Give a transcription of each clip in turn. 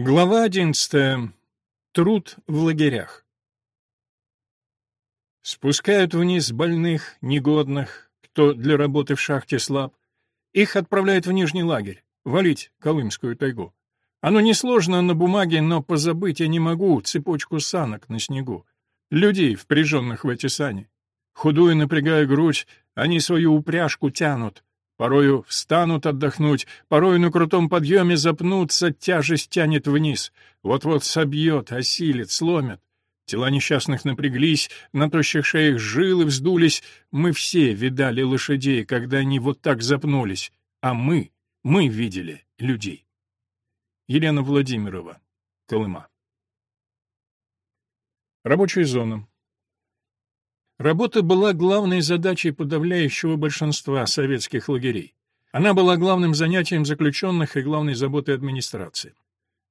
Глава 11. Труд в лагерях. Спускают вниз больных, негодных, кто для работы в шахте слаб. Их отправляют в нижний лагерь, валить Колымскую тайгу. Оно несложно на бумаге, но позабыть я не могу цепочку санок на снегу. Людей, впряженных в эти сани. Худую напрягая грудь, они свою упряжку тянут. Порою встанут отдохнуть, порою на крутом подъеме запнутся, тяжесть тянет вниз. Вот-вот собьет, осилит, сломит. Тела несчастных напряглись, на тощих шеях жилы вздулись. Мы все видали лошадей, когда они вот так запнулись. А мы, мы видели людей. Елена Владимирова, Колыма. Рабочая зона. Работа была главной задачей подавляющего большинства советских лагерей. Она была главным занятием заключенных и главной заботой администрации.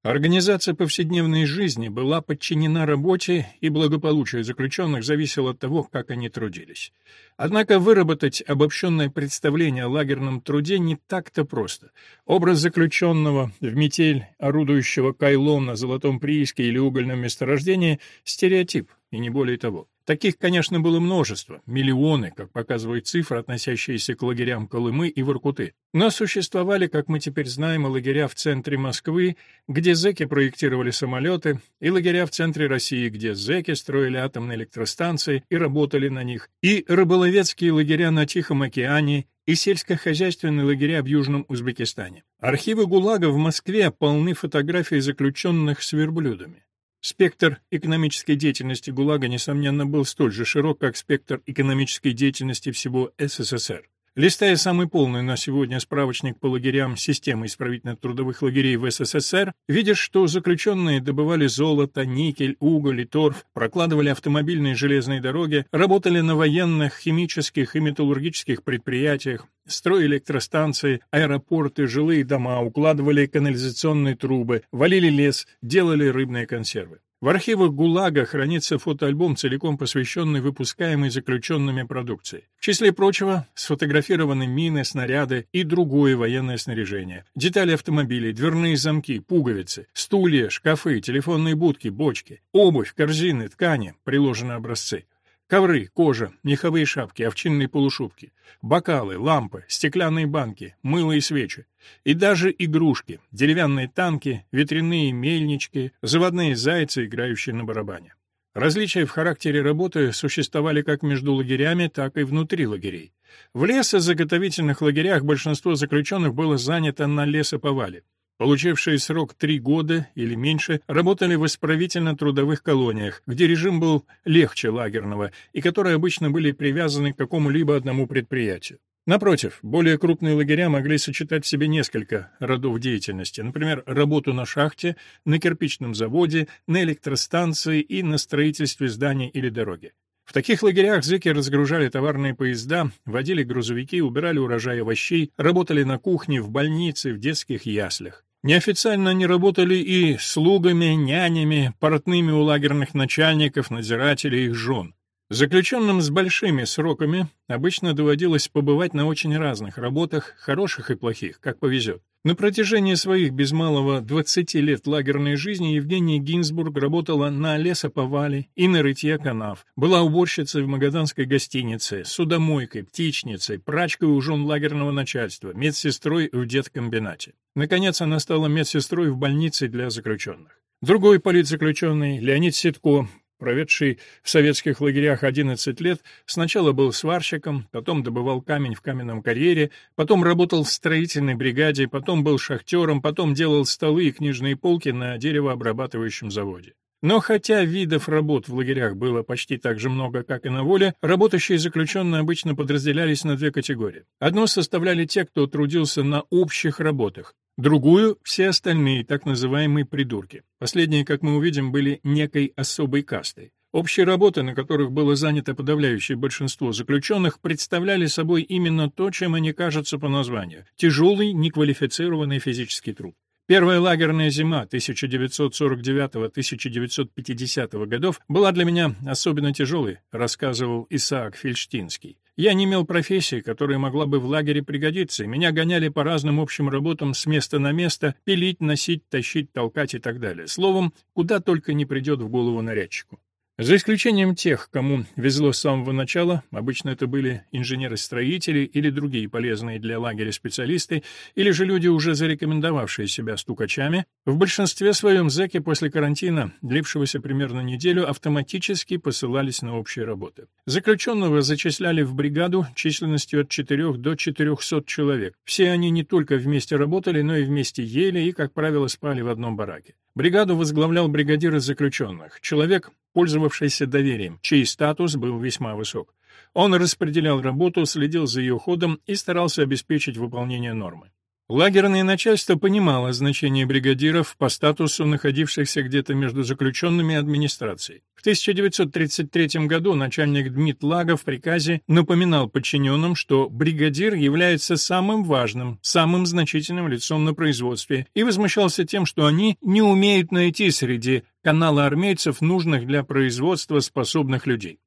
Организация повседневной жизни была подчинена работе, и благополучие заключенных зависело от того, как они трудились. Однако выработать обобщенное представление о лагерном труде не так-то просто. Образ заключенного в метель, орудующего кайлом на золотом прииске или угольном месторождении – стереотип, и не более того. Таких, конечно, было множество, миллионы, как показывают цифры, относящиеся к лагерям Колымы и Воркуты. Но существовали, как мы теперь знаем, и лагеря в центре Москвы, где зэки проектировали самолеты, и лагеря в центре России, где зэки строили атомные электростанции и работали на них, и рыболовецкие лагеря на Тихом океане, и сельскохозяйственные лагеря в Южном Узбекистане. Архивы ГУЛАГа в Москве полны фотографий заключенных с верблюдами. Спектр экономической деятельности ГУЛАГа, несомненно, был столь же широк, как спектр экономической деятельности всего СССР. Листая самый полный на сегодня справочник по лагерям системы исправительных трудовых лагерей в СССР, видишь, что заключенные добывали золото, никель, уголь и торф, прокладывали автомобильные и железные дороги, работали на военных, химических и металлургических предприятиях, строили электростанции, аэропорты, жилые дома, укладывали канализационные трубы, валили лес, делали рыбные консервы. В архивах ГУЛАГа хранится фотоальбом, целиком посвященный выпускаемой заключенными продукции. В числе прочего сфотографированы мины, снаряды и другое военное снаряжение. Детали автомобилей, дверные замки, пуговицы, стулья, шкафы, телефонные будки, бочки, обувь, корзины, ткани, приложены образцы. Ковры, кожа, меховые шапки, овчинные полушубки, бокалы, лампы, стеклянные банки, мыло и свечи. И даже игрушки, деревянные танки, ветряные мельнички, заводные зайцы, играющие на барабане. Различия в характере работы существовали как между лагерями, так и внутри лагерей. В лесозаготовительных лагерях большинство заключенных было занято на лесоповале. Получившие срок три года или меньше работали в исправительно-трудовых колониях, где режим был легче лагерного и которые обычно были привязаны к какому-либо одному предприятию. Напротив, более крупные лагеря могли сочетать в себе несколько родов деятельности, например, работу на шахте, на кирпичном заводе, на электростанции и на строительстве зданий или дороги. В таких лагерях зэки разгружали товарные поезда, водили грузовики, убирали урожай овощей, работали на кухне, в больнице, в детских яслях. Неофициально они работали и слугами, нянями, портными у лагерных начальников, надзирателей их жен. Заключенным с большими сроками обычно доводилось побывать на очень разных работах, хороших и плохих, как повезет. На протяжении своих без малого 20 лет лагерной жизни Евгения Гинзбург работала на лесоповале и на рытье канав, была уборщицей в магаданской гостинице, судомойкой, птичницей, прачкой у жен лагерного начальства, медсестрой в деткомбинате. Наконец, она стала медсестрой в больнице для заключенных. Другой политзаключенный, Леонид Ситко, проведший в советских лагерях 11 лет, сначала был сварщиком, потом добывал камень в каменном карьере, потом работал в строительной бригаде, потом был шахтером, потом делал столы и книжные полки на деревообрабатывающем заводе. Но хотя видов работ в лагерях было почти так же много, как и на воле, работающие заключенные обычно подразделялись на две категории. Одно составляли те, кто трудился на общих работах, другую — все остальные, так называемые придурки. Последние, как мы увидим, были некой особой кастой. Общие работы, на которых было занято подавляющее большинство заключенных, представляли собой именно то, чем они кажутся по названию – тяжелый, неквалифицированный физический труд. Первая лагерная зима 1949-1950 годов была для меня особенно тяжелой, рассказывал Исаак Фельштинский. Я не имел профессии, которая могла бы в лагере пригодиться, и меня гоняли по разным общим работам с места на место, пилить, носить, тащить, толкать и так далее. Словом, куда только не придет в голову нарядчику. За исключением тех, кому везло с самого начала, обычно это были инженеры-строители или другие полезные для лагеря специалисты, или же люди, уже зарекомендовавшие себя стукачами, в большинстве своем зэки после карантина, длившегося примерно неделю, автоматически посылались на общие работы. Заключенного зачисляли в бригаду численностью от 4 до 400 человек. Все они не только вместе работали, но и вместе ели и, как правило, спали в одном бараке. Бригаду возглавлял бригадир из заключенных, человек, пользовавшийся доверием, чей статус был весьма высок. Он распределял работу, следил за ее ходом и старался обеспечить выполнение нормы. Лагерное начальство понимало значение бригадиров по статусу находившихся где-то между заключенными и администрацией. В 1933 году начальник Дмит Лага в приказе напоминал подчиненным, что бригадир является самым важным, самым значительным лицом на производстве, и возмущался тем, что они не умеют найти среди канала армейцев нужных для производства способных людей.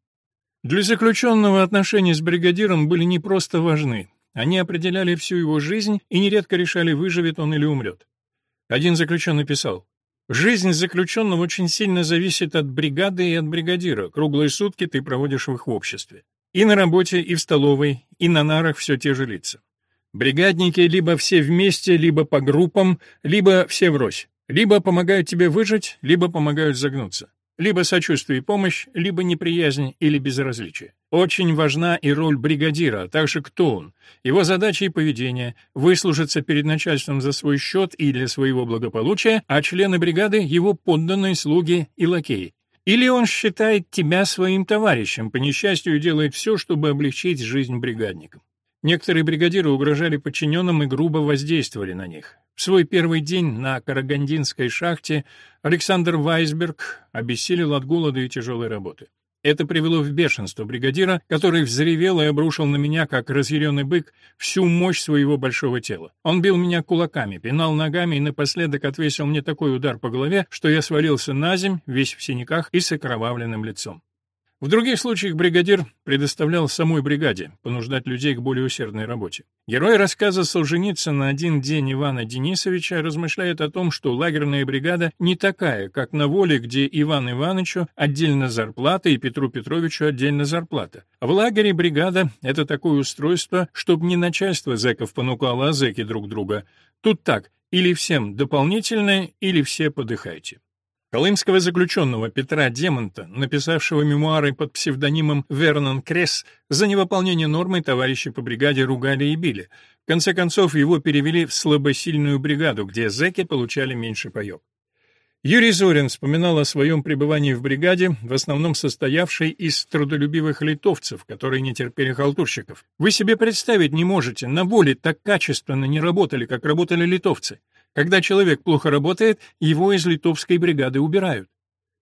Для заключенного отношения с бригадиром были не просто важны, они определяли всю его жизнь и нередко решали, выживет он или умрет. Один заключенный писал, «Жизнь заключенного очень сильно зависит от бригады и от бригадира. Круглые сутки ты проводишь в их обществе. И на работе, и в столовой, и на нарах все те же лица. Бригадники либо все вместе, либо по группам, либо все врозь. Либо помогают тебе выжить, либо помогают загнуться. Либо сочувствие и помощь, либо неприязнь или безразличие. Очень важна и роль бригадира, а также кто он, его задачи и поведение, выслужиться перед начальством за свой счет и для своего благополучия, а члены бригады — его подданные слуги и лакеи. Или он считает тебя своим товарищем, по несчастью делает все, чтобы облегчить жизнь бригадникам. Некоторые бригадиры угрожали подчиненным и грубо воздействовали на них. В свой первый день на Карагандинской шахте Александр Вайсберг обессилел от голода и тяжелой работы. Это привело в бешенство бригадира, который взревел и обрушил на меня, как разъяренный бык, всю мощь своего большого тела. Он бил меня кулаками, пинал ногами и напоследок отвесил мне такой удар по голове, что я свалился на земь, весь в синяках и с окровавленным лицом. В других случаях бригадир предоставлял самой бригаде понуждать людей к более усердной работе. Герой рассказа Солженицына «Один день Ивана Денисовича» размышляет о том, что лагерная бригада не такая, как на воле, где Иван Ивановичу отдельно зарплата и Петру Петровичу отдельно зарплата. В лагере бригада — это такое устройство, чтобы не начальство зэков понукало, а зэки друг друга. Тут так, или всем дополнительное, или все подыхайте. Колымского заключенного Петра Демонта, написавшего мемуары под псевдонимом Вернон Кресс, за невыполнение нормы товарищи по бригаде ругали и били. В конце концов, его перевели в слабосильную бригаду, где зэки получали меньше паёк. Юрий Зорин вспоминал о своем пребывании в бригаде, в основном состоявшей из трудолюбивых литовцев, которые не терпели халтурщиков. Вы себе представить не можете, на воле так качественно не работали, как работали литовцы. Когда человек плохо работает, его из литовской бригады убирают.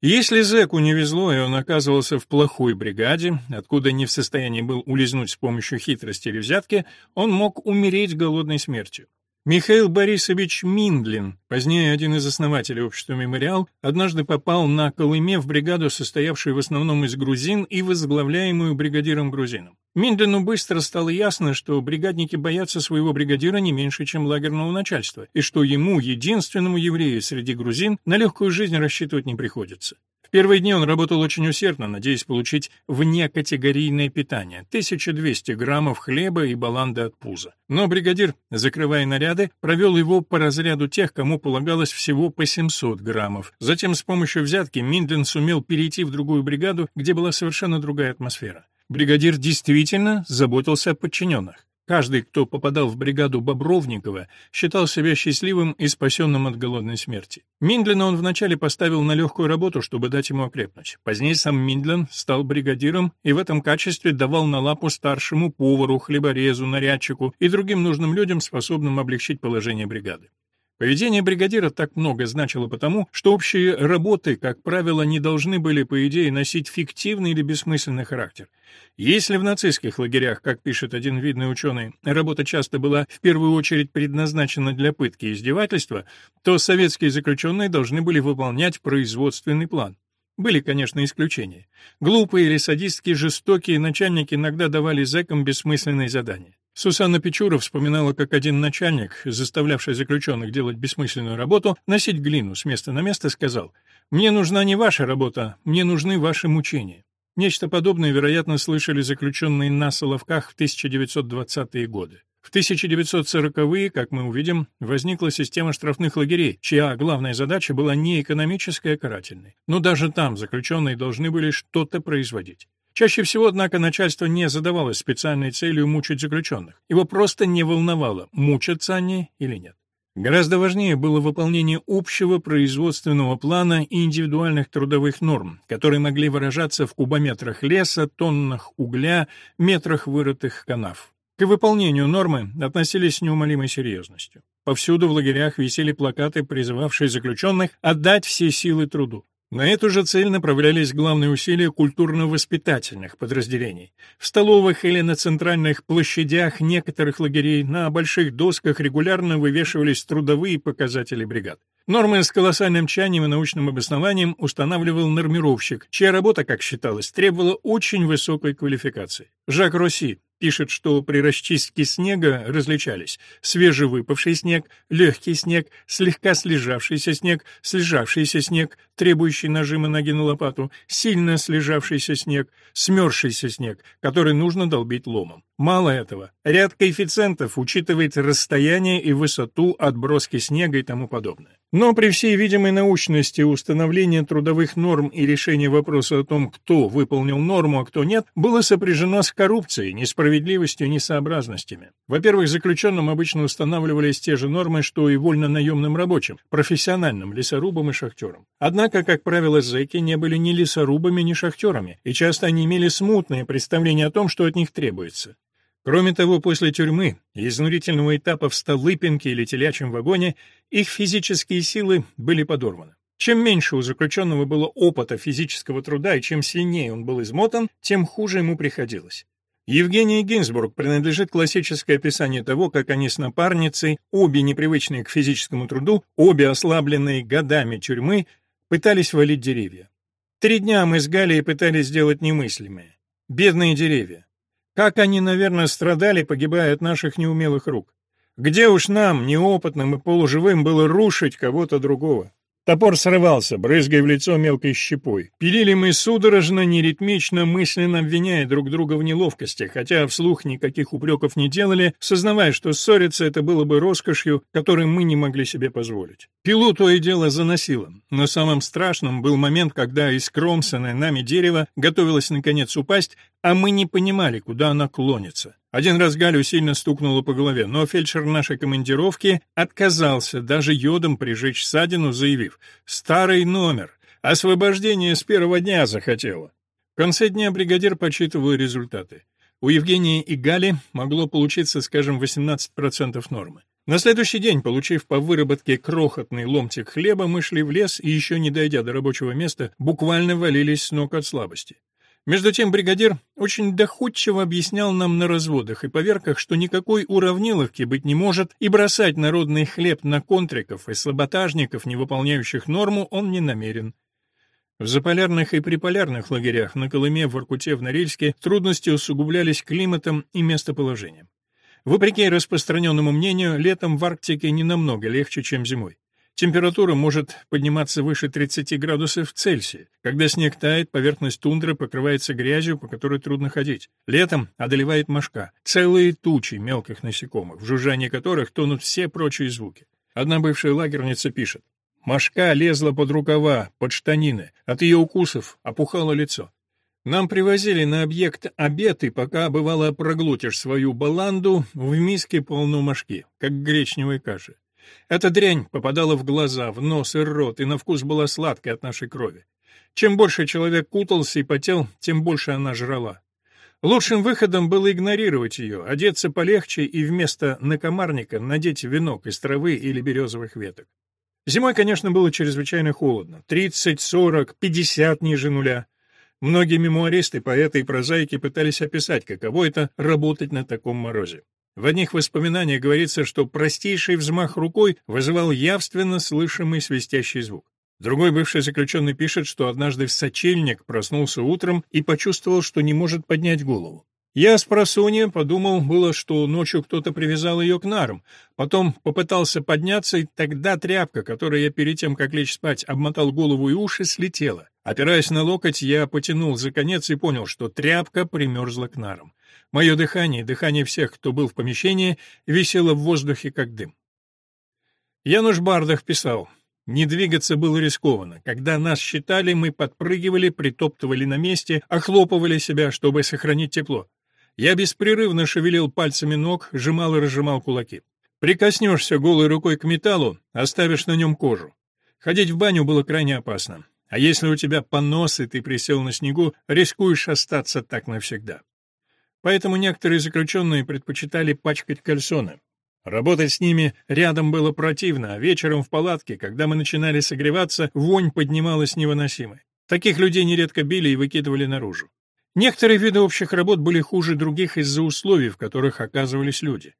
Если зэку не везло, и он оказывался в плохой бригаде, откуда не в состоянии был улизнуть с помощью хитрости или взятки, он мог умереть голодной смертью. Михаил Борисович Миндлин, позднее один из основателей общества «Мемориал», однажды попал на Колыме в бригаду, состоявшую в основном из грузин и возглавляемую бригадиром-грузином. Миндлину быстро стало ясно, что бригадники боятся своего бригадира не меньше, чем лагерного начальства, и что ему, единственному еврею среди грузин, на легкую жизнь рассчитывать не приходится. В первые дни он работал очень усердно, надеясь получить внекатегорийное питание – 1200 граммов хлеба и баланды от пуза. Но бригадир, закрывая наряды, провел его по разряду тех, кому полагалось всего по 700 граммов. Затем с помощью взятки Миндлин сумел перейти в другую бригаду, где была совершенно другая атмосфера. Бригадир действительно заботился о подчиненных. Каждый, кто попадал в бригаду Бобровникова, считал себя счастливым и спасенным от голодной смерти. Миндлина он вначале поставил на легкую работу, чтобы дать ему окрепнуть. Позднее сам Миндлин стал бригадиром и в этом качестве давал на лапу старшему повару, хлеборезу, нарядчику и другим нужным людям, способным облегчить положение бригады. Поведение бригадира так много значило потому, что общие работы, как правило, не должны были, по идее, носить фиктивный или бессмысленный характер. Если в нацистских лагерях, как пишет один видный ученый, работа часто была в первую очередь предназначена для пытки и издевательства, то советские заключенные должны были выполнять производственный план. Были, конечно, исключения. Глупые или садистские жестокие начальники иногда давали зэкам бессмысленные задания. Сусанна Печура вспоминала, как один начальник, заставлявший заключенных делать бессмысленную работу, носить глину с места на место, сказал «Мне нужна не ваша работа, мне нужны ваши мучения». Нечто подобное, вероятно, слышали заключенные на Соловках в 1920-е годы. В 1940-е, как мы увидим, возникла система штрафных лагерей, чья главная задача была не экономическая, а карательная. Но даже там заключенные должны были что-то производить. Чаще всего, однако, начальство не задавалось специальной целью мучить заключенных. Его просто не волновало, мучатся они или нет. Гораздо важнее было выполнение общего производственного плана и индивидуальных трудовых норм, которые могли выражаться в кубометрах леса, тоннах угля, метрах вырытых канав. К выполнению нормы относились с неумолимой серьезностью. Повсюду в лагерях висели плакаты, призывавшие заключенных отдать все силы труду. На эту же цель направлялись главные усилия культурно-воспитательных подразделений. В столовых или на центральных площадях некоторых лагерей на больших досках регулярно вывешивались трудовые показатели бригад. Нормы с колоссальным чаянием и научным обоснованием устанавливал нормировщик, чья работа, как считалось, требовала очень высокой квалификации. Жак Росси, пишет, что при расчистке снега различались свежевыпавший снег, легкий снег, слегка слежавшийся снег, слежавшийся снег, требующий нажима ноги на лопату, сильно слежавшийся снег, смерзшийся снег, который нужно долбить ломом. Мало этого, ряд коэффициентов учитывает расстояние и высоту от броски снега и тому подобное. Но при всей видимой научности установления трудовых норм и решения вопроса о том, кто выполнил норму, а кто нет, было сопряжено с коррупцией, несправедливостью, несообразностями. Во-первых, заключенным обычно устанавливались те же нормы, что и вольно-наемным рабочим, профессиональным лесорубам и шахтерам. Однако, как правило, зэки не были ни лесорубами, ни шахтерами, и часто они имели смутное представление о том, что от них требуется. Кроме того, после тюрьмы и изнурительного этапа в Столыпинке или телячьем вагоне их физические силы были подорваны. Чем меньше у заключенного было опыта физического труда и чем сильнее он был измотан, тем хуже ему приходилось. Евгений Гинзбург принадлежит классическое описание того, как они с напарницей, обе непривычные к физическому труду, обе ослабленные годами тюрьмы, пытались валить деревья. Три дня мы с Галией пытались сделать немыслимое. Бедные деревья. Как они, наверное, страдали, погибая от наших неумелых рук. Где уж нам, неопытным и полуживым, было рушить кого-то другого? Топор срывался, брызгая в лицо мелкой щепой. Пилили мы судорожно, неритмично, мысленно обвиняя друг друга в неловкости, хотя вслух никаких упреков не делали, сознавая, что ссориться это было бы роскошью, которой мы не могли себе позволить. Пилу то и дело заносило, но самым страшным был момент, когда искромсанное нами дерево готовилось наконец упасть, а мы не понимали, куда она клонится. Один раз Галю сильно стукнуло по голове, но фельдшер нашей командировки отказался даже йодом прижечь ссадину, заявив «Старый номер, освобождение с первого дня захотела». В конце дня бригадир подсчитывал результаты. У Евгения и Гали могло получиться, скажем, 18% нормы. На следующий день, получив по выработке крохотный ломтик хлеба, мы шли в лес и, еще не дойдя до рабочего места, буквально валились с ног от слабости. Между тем бригадир очень доходчиво объяснял нам на разводах и поверках, что никакой уравниловки быть не может, и бросать народный хлеб на контриков и слаботажников, не выполняющих норму, он не намерен. В заполярных и приполярных лагерях на Колыме, в Воркуте, в Норильске трудности усугублялись климатом и местоположением. Вопреки распространенному мнению, летом в Арктике не намного легче, чем зимой. Температура может подниматься выше 30 градусов Цельсия. Когда снег тает, поверхность тундры покрывается грязью, по которой трудно ходить. Летом одолевает мошка, целые тучи мелких насекомых, в жужжании которых тонут все прочие звуки. Одна бывшая лагерница пишет. Мошка лезла под рукава, под штанины. От ее укусов опухало лицо. Нам привозили на объект обед, и пока, бывало, проглотишь свою баланду, в миске полно мошки, как гречневой каши. Эта дрянь попадала в глаза, в нос и рот, и на вкус была сладкой от нашей крови. Чем больше человек кутался и потел, тем больше она жрала. Лучшим выходом было игнорировать ее, одеться полегче и вместо накомарника надеть венок из травы или березовых веток. Зимой, конечно, было чрезвычайно холодно. 30, 40, 50 ниже нуля. Многие мемуаристы, поэты и прозаики пытались описать, каково это — работать на таком морозе. В одних воспоминаниях говорится, что простейший взмах рукой вызывал явственно слышимый свистящий звук. Другой бывший заключенный пишет, что однажды в сочельник проснулся утром и почувствовал, что не может поднять голову. Я с просонья подумал было, что ночью кто-то привязал ее к нарам. Потом попытался подняться, и тогда тряпка, которой я перед тем, как лечь спать, обмотал голову и уши, слетела. Опираясь на локоть, я потянул за конец и понял, что тряпка примерзла к нарам. Мое дыхание, дыхание всех, кто был в помещении, висело в воздухе, как дым. Януш Бардах писал, «Не двигаться было рискованно. Когда нас считали, мы подпрыгивали, притоптывали на месте, охлопывали себя, чтобы сохранить тепло. Я беспрерывно шевелил пальцами ног, сжимал и разжимал кулаки. Прикоснешься голой рукой к металлу, оставишь на нем кожу. Ходить в баню было крайне опасно. А если у тебя понос, и ты присел на снегу, рискуешь остаться так навсегда. Поэтому некоторые заключенные предпочитали пачкать кальсоны. Работать с ними рядом было противно, а вечером в палатке, когда мы начинали согреваться, вонь поднималась невыносимой. Таких людей нередко били и выкидывали наружу. Некоторые виды общих работ были хуже других из-за условий, в которых оказывались люди.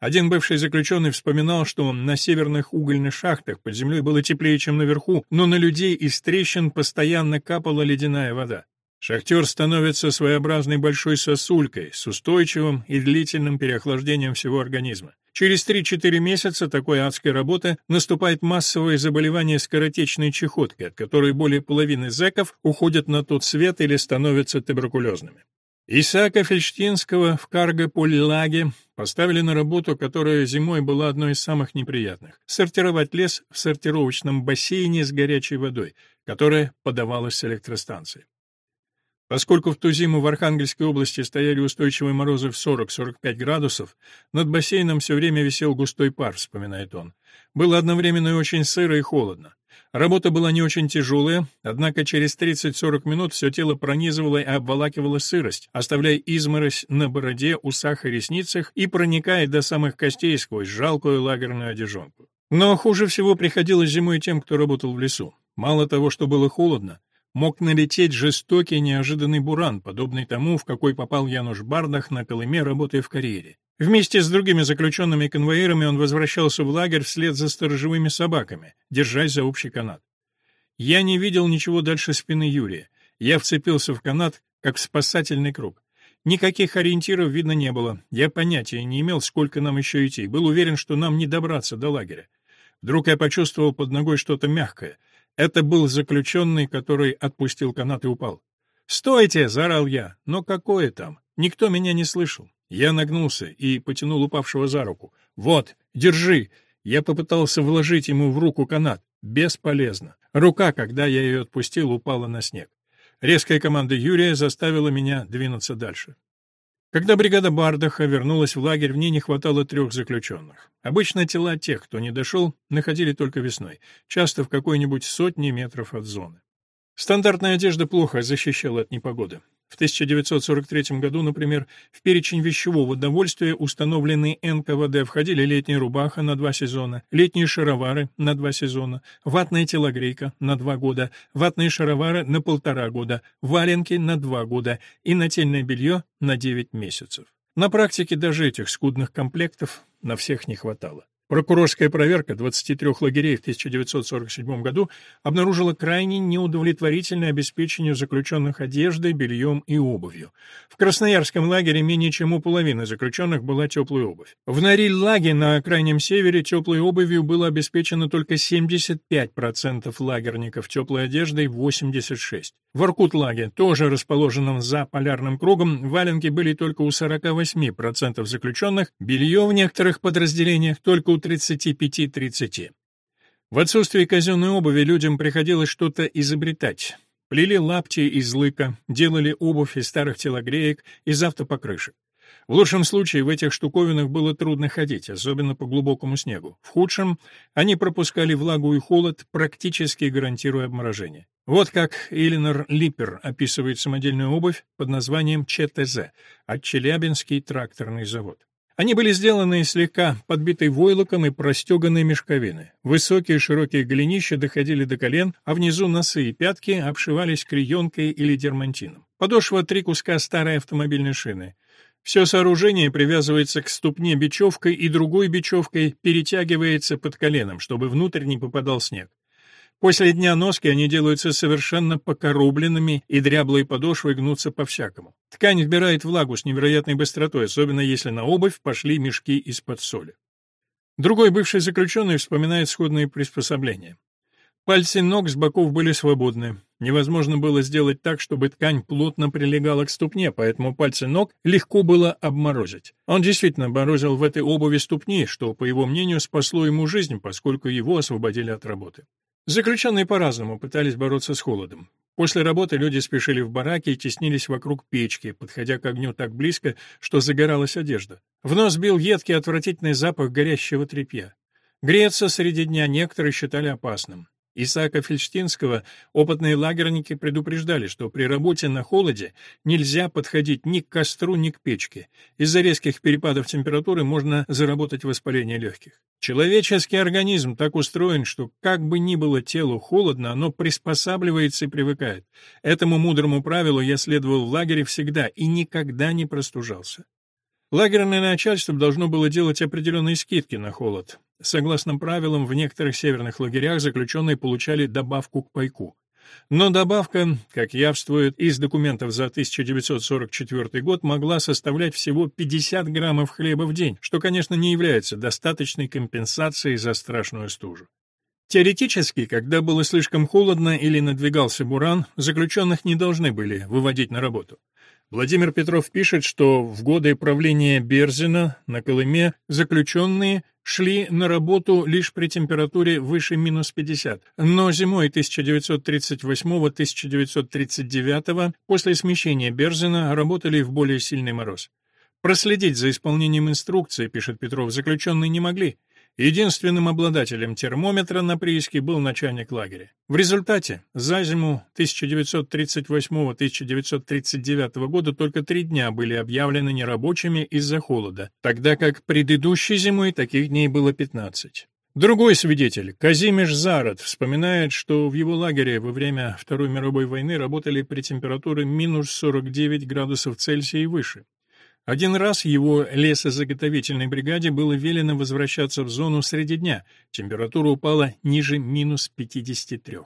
Один бывший заключенный вспоминал, что на северных угольных шахтах под землей было теплее, чем наверху, но на людей из трещин постоянно капала ледяная вода. Шахтер становится своеобразной большой сосулькой с устойчивым и длительным переохлаждением всего организма. Через 3-4 месяца такой адской работы наступает массовое заболевание скоротечной чехоткой, от которой более половины зэков уходят на тот свет или становятся туберкулезными. Исаака Фельштинского в Карго-Полилаге поставили на работу, которая зимой была одной из самых неприятных — сортировать лес в сортировочном бассейне с горячей водой, которая подавалась с электростанции. Поскольку в ту зиму в Архангельской области стояли устойчивые морозы в 40-45 градусов, над бассейном все время висел густой пар, вспоминает он. Было одновременно и очень сыро и холодно. Работа была не очень тяжелая, однако через 30-40 минут все тело пронизывало и обволакивало сырость, оставляя изморозь на бороде, усах и ресницах и проникая до самых костей сквозь жалкую лагерную одежонку. Но хуже всего приходилось зимой тем, кто работал в лесу. Мало того, что было холодно, мог налететь жестокий неожиданный буран, подобный тому, в какой попал Януш Бардах на Колыме, работая в карьере. Вместе с другими заключенными конвоирами он возвращался в лагерь вслед за сторожевыми собаками, держась за общий канат. Я не видел ничего дальше спины Юрия. Я вцепился в канат, как в спасательный круг. Никаких ориентиров видно не было. Я понятия не имел, сколько нам еще идти. Был уверен, что нам не добраться до лагеря. Вдруг я почувствовал под ногой что-то мягкое. Это был заключенный, который отпустил канат и упал. «Стойте!» — заорал я. «Но какое там? Никто меня не слышал». Я нагнулся и потянул упавшего за руку. «Вот, держи!» Я попытался вложить ему в руку канат. Бесполезно. Рука, когда я ее отпустил, упала на снег. Резкая команда Юрия заставила меня двинуться дальше. Когда бригада Бардаха вернулась в лагерь, в ней не хватало трех заключенных. Обычно тела тех, кто не дошел, находили только весной, часто в какой-нибудь сотне метров от зоны. Стандартная одежда плохо защищала от непогоды. В 1943 году, например, в перечень вещевого довольствия, установленный НКВД, входили летняя рубаха на два сезона, летние шаровары на два сезона, ватная телогрейка на два года, ватные шаровары на полтора года, валенки на два года и нательное белье на девять месяцев. На практике даже этих скудных комплектов на всех не хватало. Прокурорская проверка 23 лагерей в 1947 году обнаружила крайне неудовлетворительное обеспечение заключенных одеждой, бельем и обувью. В Красноярском лагере менее чем у половины заключенных была теплая обувь. В Нориль-Лаге на крайнем севере теплой обувью было обеспечено только 75% лагерников, теплой одеждой 86%. В Иркут-Лаге, тоже расположенном за полярным кругом, валенки были только у 48% заключенных, белье в некоторых подразделениях только у 35-30. В отсутствие казенной обуви людям приходилось что-то изобретать. Плели лапти из лыка, делали обувь из старых телогреек, из автопокрышек. В лучшем случае в этих штуковинах было трудно ходить, особенно по глубокому снегу. В худшем они пропускали влагу и холод, практически гарантируя обморожение. Вот как Эленор Липпер описывает самодельную обувь под названием ЧТЗ от Челябинский тракторный завод. Они были сделаны из слегка подбитой войлоком и простеганной мешковины. Высокие широкие голенища доходили до колен, а внизу носы и пятки обшивались клеенкой или дермантином. Подошва — три куска старой автомобильной шины. Все сооружение привязывается к ступне бечевкой и другой бечевкой перетягивается под коленом, чтобы внутрь не попадал снег. После дня носки они делаются совершенно покоробленными, и дряблые подошвы гнутся по-всякому. Ткань вбирает влагу с невероятной быстротой, особенно если на обувь пошли мешки из-под соли. Другой бывший заключенный вспоминает сходные приспособления. Пальцы ног с боков были свободны. Невозможно было сделать так, чтобы ткань плотно прилегала к ступне, поэтому пальцы ног легко было обморозить. Он действительно обморозил в этой обуви ступни, что, по его мнению, спасло ему жизнь, поскольку его освободили от работы. Заключенные по-разному пытались бороться с холодом. После работы люди спешили в бараки и теснились вокруг печки, подходя к огню так близко, что загоралась одежда. В нос бил едкий отвратительный запах горящего тряпья. Греться среди дня некоторые считали опасным. Исаака Фельштинского опытные лагерники предупреждали, что при работе на холоде нельзя подходить ни к костру, ни к печке. Из-за резких перепадов температуры можно заработать воспаление легких. Человеческий организм так устроен, что как бы ни было телу холодно, оно приспосабливается и привыкает. Этому мудрому правилу я следовал в лагере всегда и никогда не простужался. Лагерное начальство должно было делать определенные скидки на холод. Согласно правилам, в некоторых северных лагерях заключенные получали добавку к пайку. Но добавка, как явствует из документов за 1944 год, могла составлять всего 50 граммов хлеба в день, что, конечно, не является достаточной компенсацией за страшную стужу. Теоретически, когда было слишком холодно или надвигался буран, заключенных не должны были выводить на работу. Владимир Петров пишет, что в годы правления Берзина на Колыме заключенные шли на работу лишь при температуре выше минус 50, но зимой 1938-1939 после смещения Берзина работали в более сильный мороз. Проследить за исполнением инструкции, пишет Петров, заключенные не могли, Единственным обладателем термометра на прииске был начальник лагеря. В результате за зиму 1938-1939 года только три дня были объявлены нерабочими из-за холода, тогда как предыдущей зимой таких дней было 15. Другой свидетель, Казимиш Зарод, вспоминает, что в его лагере во время Второй мировой войны работали при температуре минус 49 градусов Цельсия и выше. Один раз его лесозаготовительной бригаде было велено возвращаться в зону среди дня. Температура упала ниже минус 53.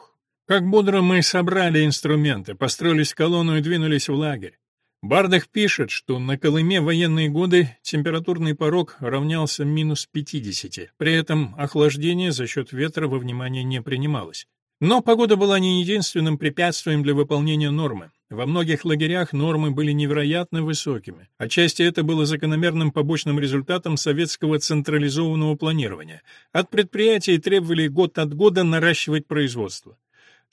Как бодро мы собрали инструменты, построились в колонну и двинулись в лагерь. Бардах пишет, что на Колыме военные годы температурный порог равнялся минус 50, при этом охлаждение за счет ветра во внимание не принималось. Но погода была не единственным препятствием для выполнения нормы. Во многих лагерях нормы были невероятно высокими. Отчасти это было закономерным побочным результатом советского централизованного планирования. От предприятий требовали год от года наращивать производство.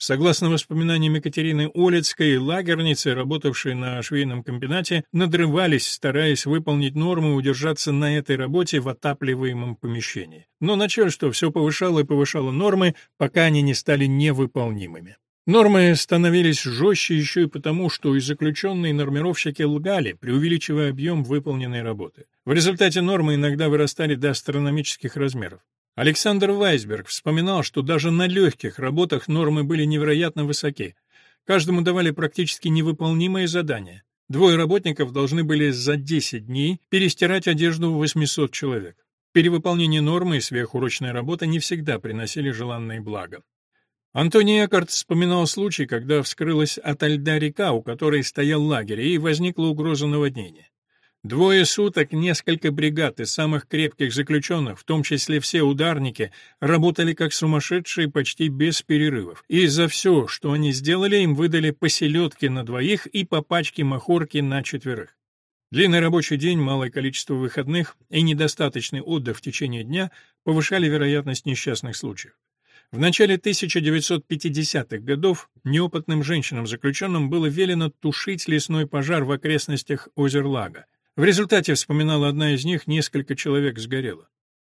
Согласно воспоминаниям Екатерины Олецкой, лагерницы, работавшие на швейном комбинате, надрывались, стараясь выполнить нормы и удержаться на этой работе в отапливаемом помещении. Но начальство все повышало и повышало нормы, пока они не стали невыполнимыми. Нормы становились жестче еще и потому, что и заключенные нормировщики лгали, преувеличивая объем выполненной работы. В результате нормы иногда вырастали до астрономических размеров. Александр Вайсберг вспоминал, что даже на легких работах нормы были невероятно высоки. Каждому давали практически невыполнимые задания. Двое работников должны были за 10 дней перестирать одежду 800 человек. Перевыполнение нормы и сверхурочная работа не всегда приносили желанные блага. Антоний Экарт вспоминал случай, когда вскрылась ото льда река, у которой стоял лагерь, и возникла угроза наводнения. Двое суток несколько бригад из самых крепких заключенных, в том числе все ударники, работали как сумасшедшие почти без перерывов. И за все, что они сделали, им выдали по селедке на двоих и по пачке махорки на четверых. Длинный рабочий день, малое количество выходных и недостаточный отдых в течение дня повышали вероятность несчастных случаев. В начале 1950-х годов неопытным женщинам-заключенным было велено тушить лесной пожар в окрестностях Озерлага. В результате, вспоминала одна из них, несколько человек сгорело.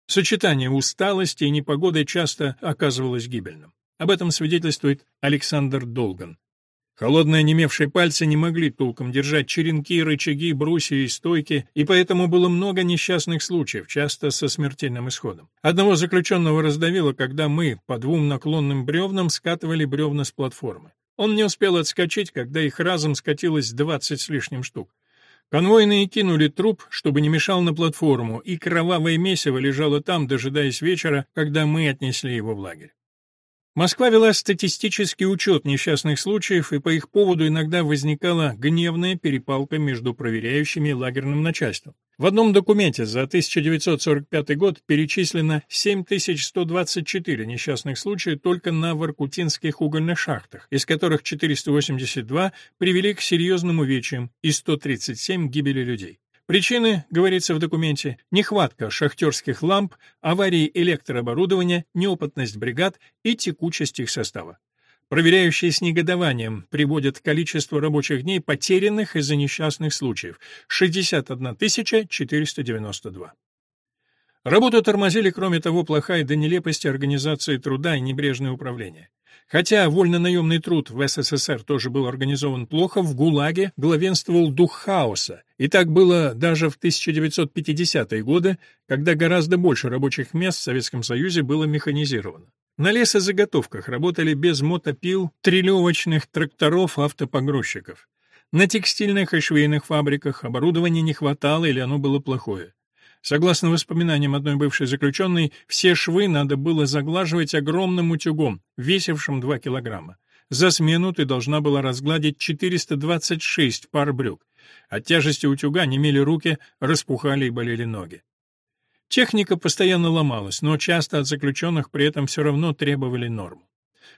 Сочетание усталости и непогоды часто оказывалось гибельным. Об этом свидетельствует Александр Долган. Холодные онемевшие пальцы не могли толком держать черенки, рычаги, брусья и стойки, и поэтому было много несчастных случаев, часто со смертельным исходом. Одного заключенного раздавило, когда мы по двум наклонным бревнам скатывали бревна с платформы. Он не успел отскочить, когда их разом скатилось двадцать с лишним штук. Конвойные кинули труп, чтобы не мешал на платформу, и кровавое месиво лежало там, дожидаясь вечера, когда мы отнесли его в лагерь. Москва вела статистический учет несчастных случаев, и по их поводу иногда возникала гневная перепалка между проверяющими и лагерным начальством. В одном документе за 1945 год перечислено 7124 несчастных случая только на воркутинских угольных шахтах, из которых 482 привели к серьезным увечьям и 137 гибели людей. Причины, говорится в документе, нехватка шахтерских ламп, аварии электрооборудования, неопытность бригад и текучесть их состава. Проверяющие с негодованием приводят количество рабочих дней, потерянных из-за несчастных случаев – 61 492. Работу тормозили, кроме того, плохая до нелепости организации труда и небрежное управление. Хотя вольно-наемный труд в СССР тоже был организован плохо, в ГУЛАГе главенствовал дух хаоса, и так было даже в 1950-е годы, когда гораздо больше рабочих мест в Советском Союзе было механизировано. На лесозаготовках работали без мотопил, трелевочных тракторов, автопогрузчиков. На текстильных и швейных фабриках оборудования не хватало или оно было плохое. Согласно воспоминаниям одной бывшей заключенной, все швы надо было заглаживать огромным утюгом, весившим 2 килограмма. За смену ты должна была разгладить 426 пар брюк. От тяжести утюга немели руки, распухали и болели ноги. Техника постоянно ломалась, но часто от заключенных при этом все равно требовали норму.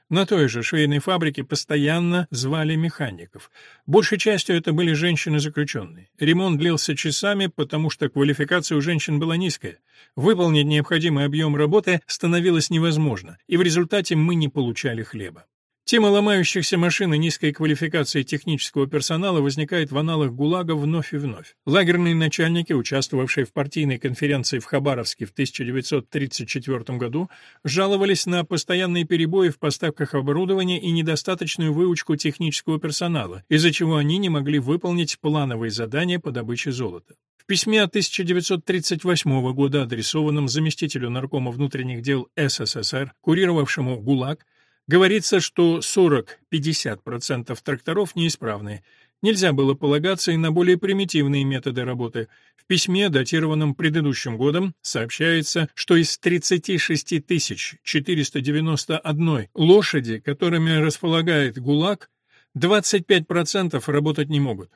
На той же швейной фабрике постоянно звали механиков. Большей частью это были женщины-заключенные. Ремонт длился часами, потому что квалификация у женщин была низкая. Выполнить необходимый объем работы становилось невозможно, и в результате мы не получали хлеба. Тема ломающихся машин и низкой квалификации технического персонала возникает в аналах ГУЛАГа вновь и вновь. Лагерные начальники, участвовавшие в партийной конференции в Хабаровске в 1934 году, жаловались на постоянные перебои в поставках оборудования и недостаточную выучку технического персонала, из-за чего они не могли выполнить плановые задания по добыче золота. В письме от 1938 года, адресованном заместителю наркома внутренних дел СССР, курировавшему ГУЛАГ, Говорится, что 40-50% тракторов неисправны. Нельзя было полагаться и на более примитивные методы работы. В письме, датированном предыдущим годом, сообщается, что из 36 491 лошади, которыми располагает ГУЛАГ, 25% работать не могут.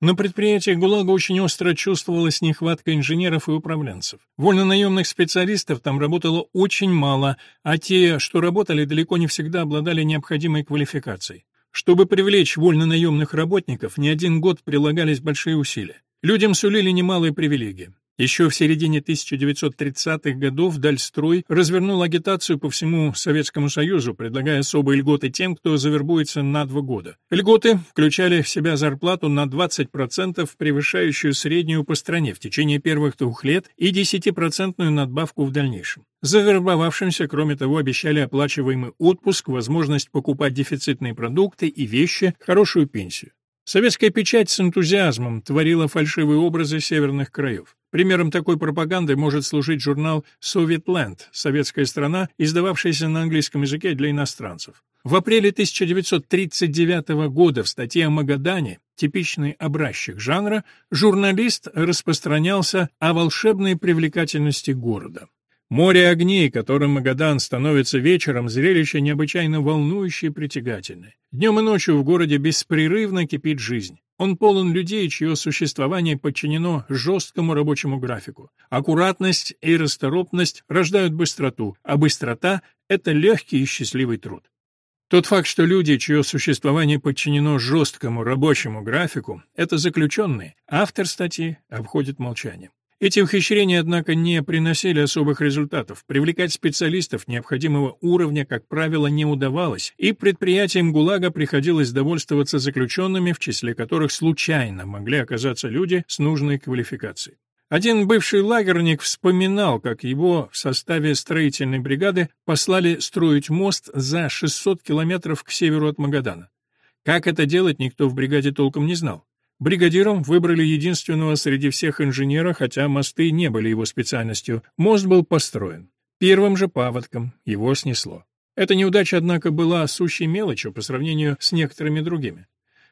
На предприятиях ГУЛАГа очень остро чувствовалась нехватка инженеров и управленцев. Вольно-наемных специалистов там работало очень мало, а те, что работали, далеко не всегда обладали необходимой квалификацией. Чтобы привлечь вольно-наемных работников, не один год прилагались большие усилия. Людям сулили немалые привилегии. Еще в середине 1930-х годов Дальстрой развернул агитацию по всему Советскому Союзу, предлагая особые льготы тем, кто завербуется на два года. Льготы включали в себя зарплату на 20%, превышающую среднюю по стране в течение первых двух лет и 10% надбавку в дальнейшем. Завербовавшимся, кроме того, обещали оплачиваемый отпуск, возможность покупать дефицитные продукты и вещи, хорошую пенсию. Советская печать с энтузиазмом творила фальшивые образы северных краев. Примером такой пропаганды может служить журнал «Советленд» — советская страна, издававшаяся на английском языке для иностранцев. В апреле 1939 года в статье о Магадане, типичный образчик жанра, журналист распространялся о волшебной привлекательности города. Море огней, которым Магадан становится вечером, зрелище необычайно волнующее и притягательное. Днем и ночью в городе беспрерывно кипит жизнь. Он полон людей, чье существование подчинено жесткому рабочему графику. Аккуратность и расторопность рождают быстроту, а быстрота — это легкий и счастливый труд. Тот факт, что люди, чье существование подчинено жесткому рабочему графику, это заключенные, автор статьи обходит молчанием. Эти ухищрения, однако, не приносили особых результатов. Привлекать специалистов необходимого уровня, как правило, не удавалось, и предприятиям ГУЛАГа приходилось довольствоваться заключенными, в числе которых случайно могли оказаться люди с нужной квалификацией. Один бывший лагерник вспоминал, как его в составе строительной бригады послали строить мост за 600 километров к северу от Магадана. Как это делать, никто в бригаде толком не знал. Бригадиром выбрали единственного среди всех инженера, хотя мосты не были его специальностью. Мост был построен. Первым же паводком его снесло. Эта неудача, однако, была сущей мелочью по сравнению с некоторыми другими.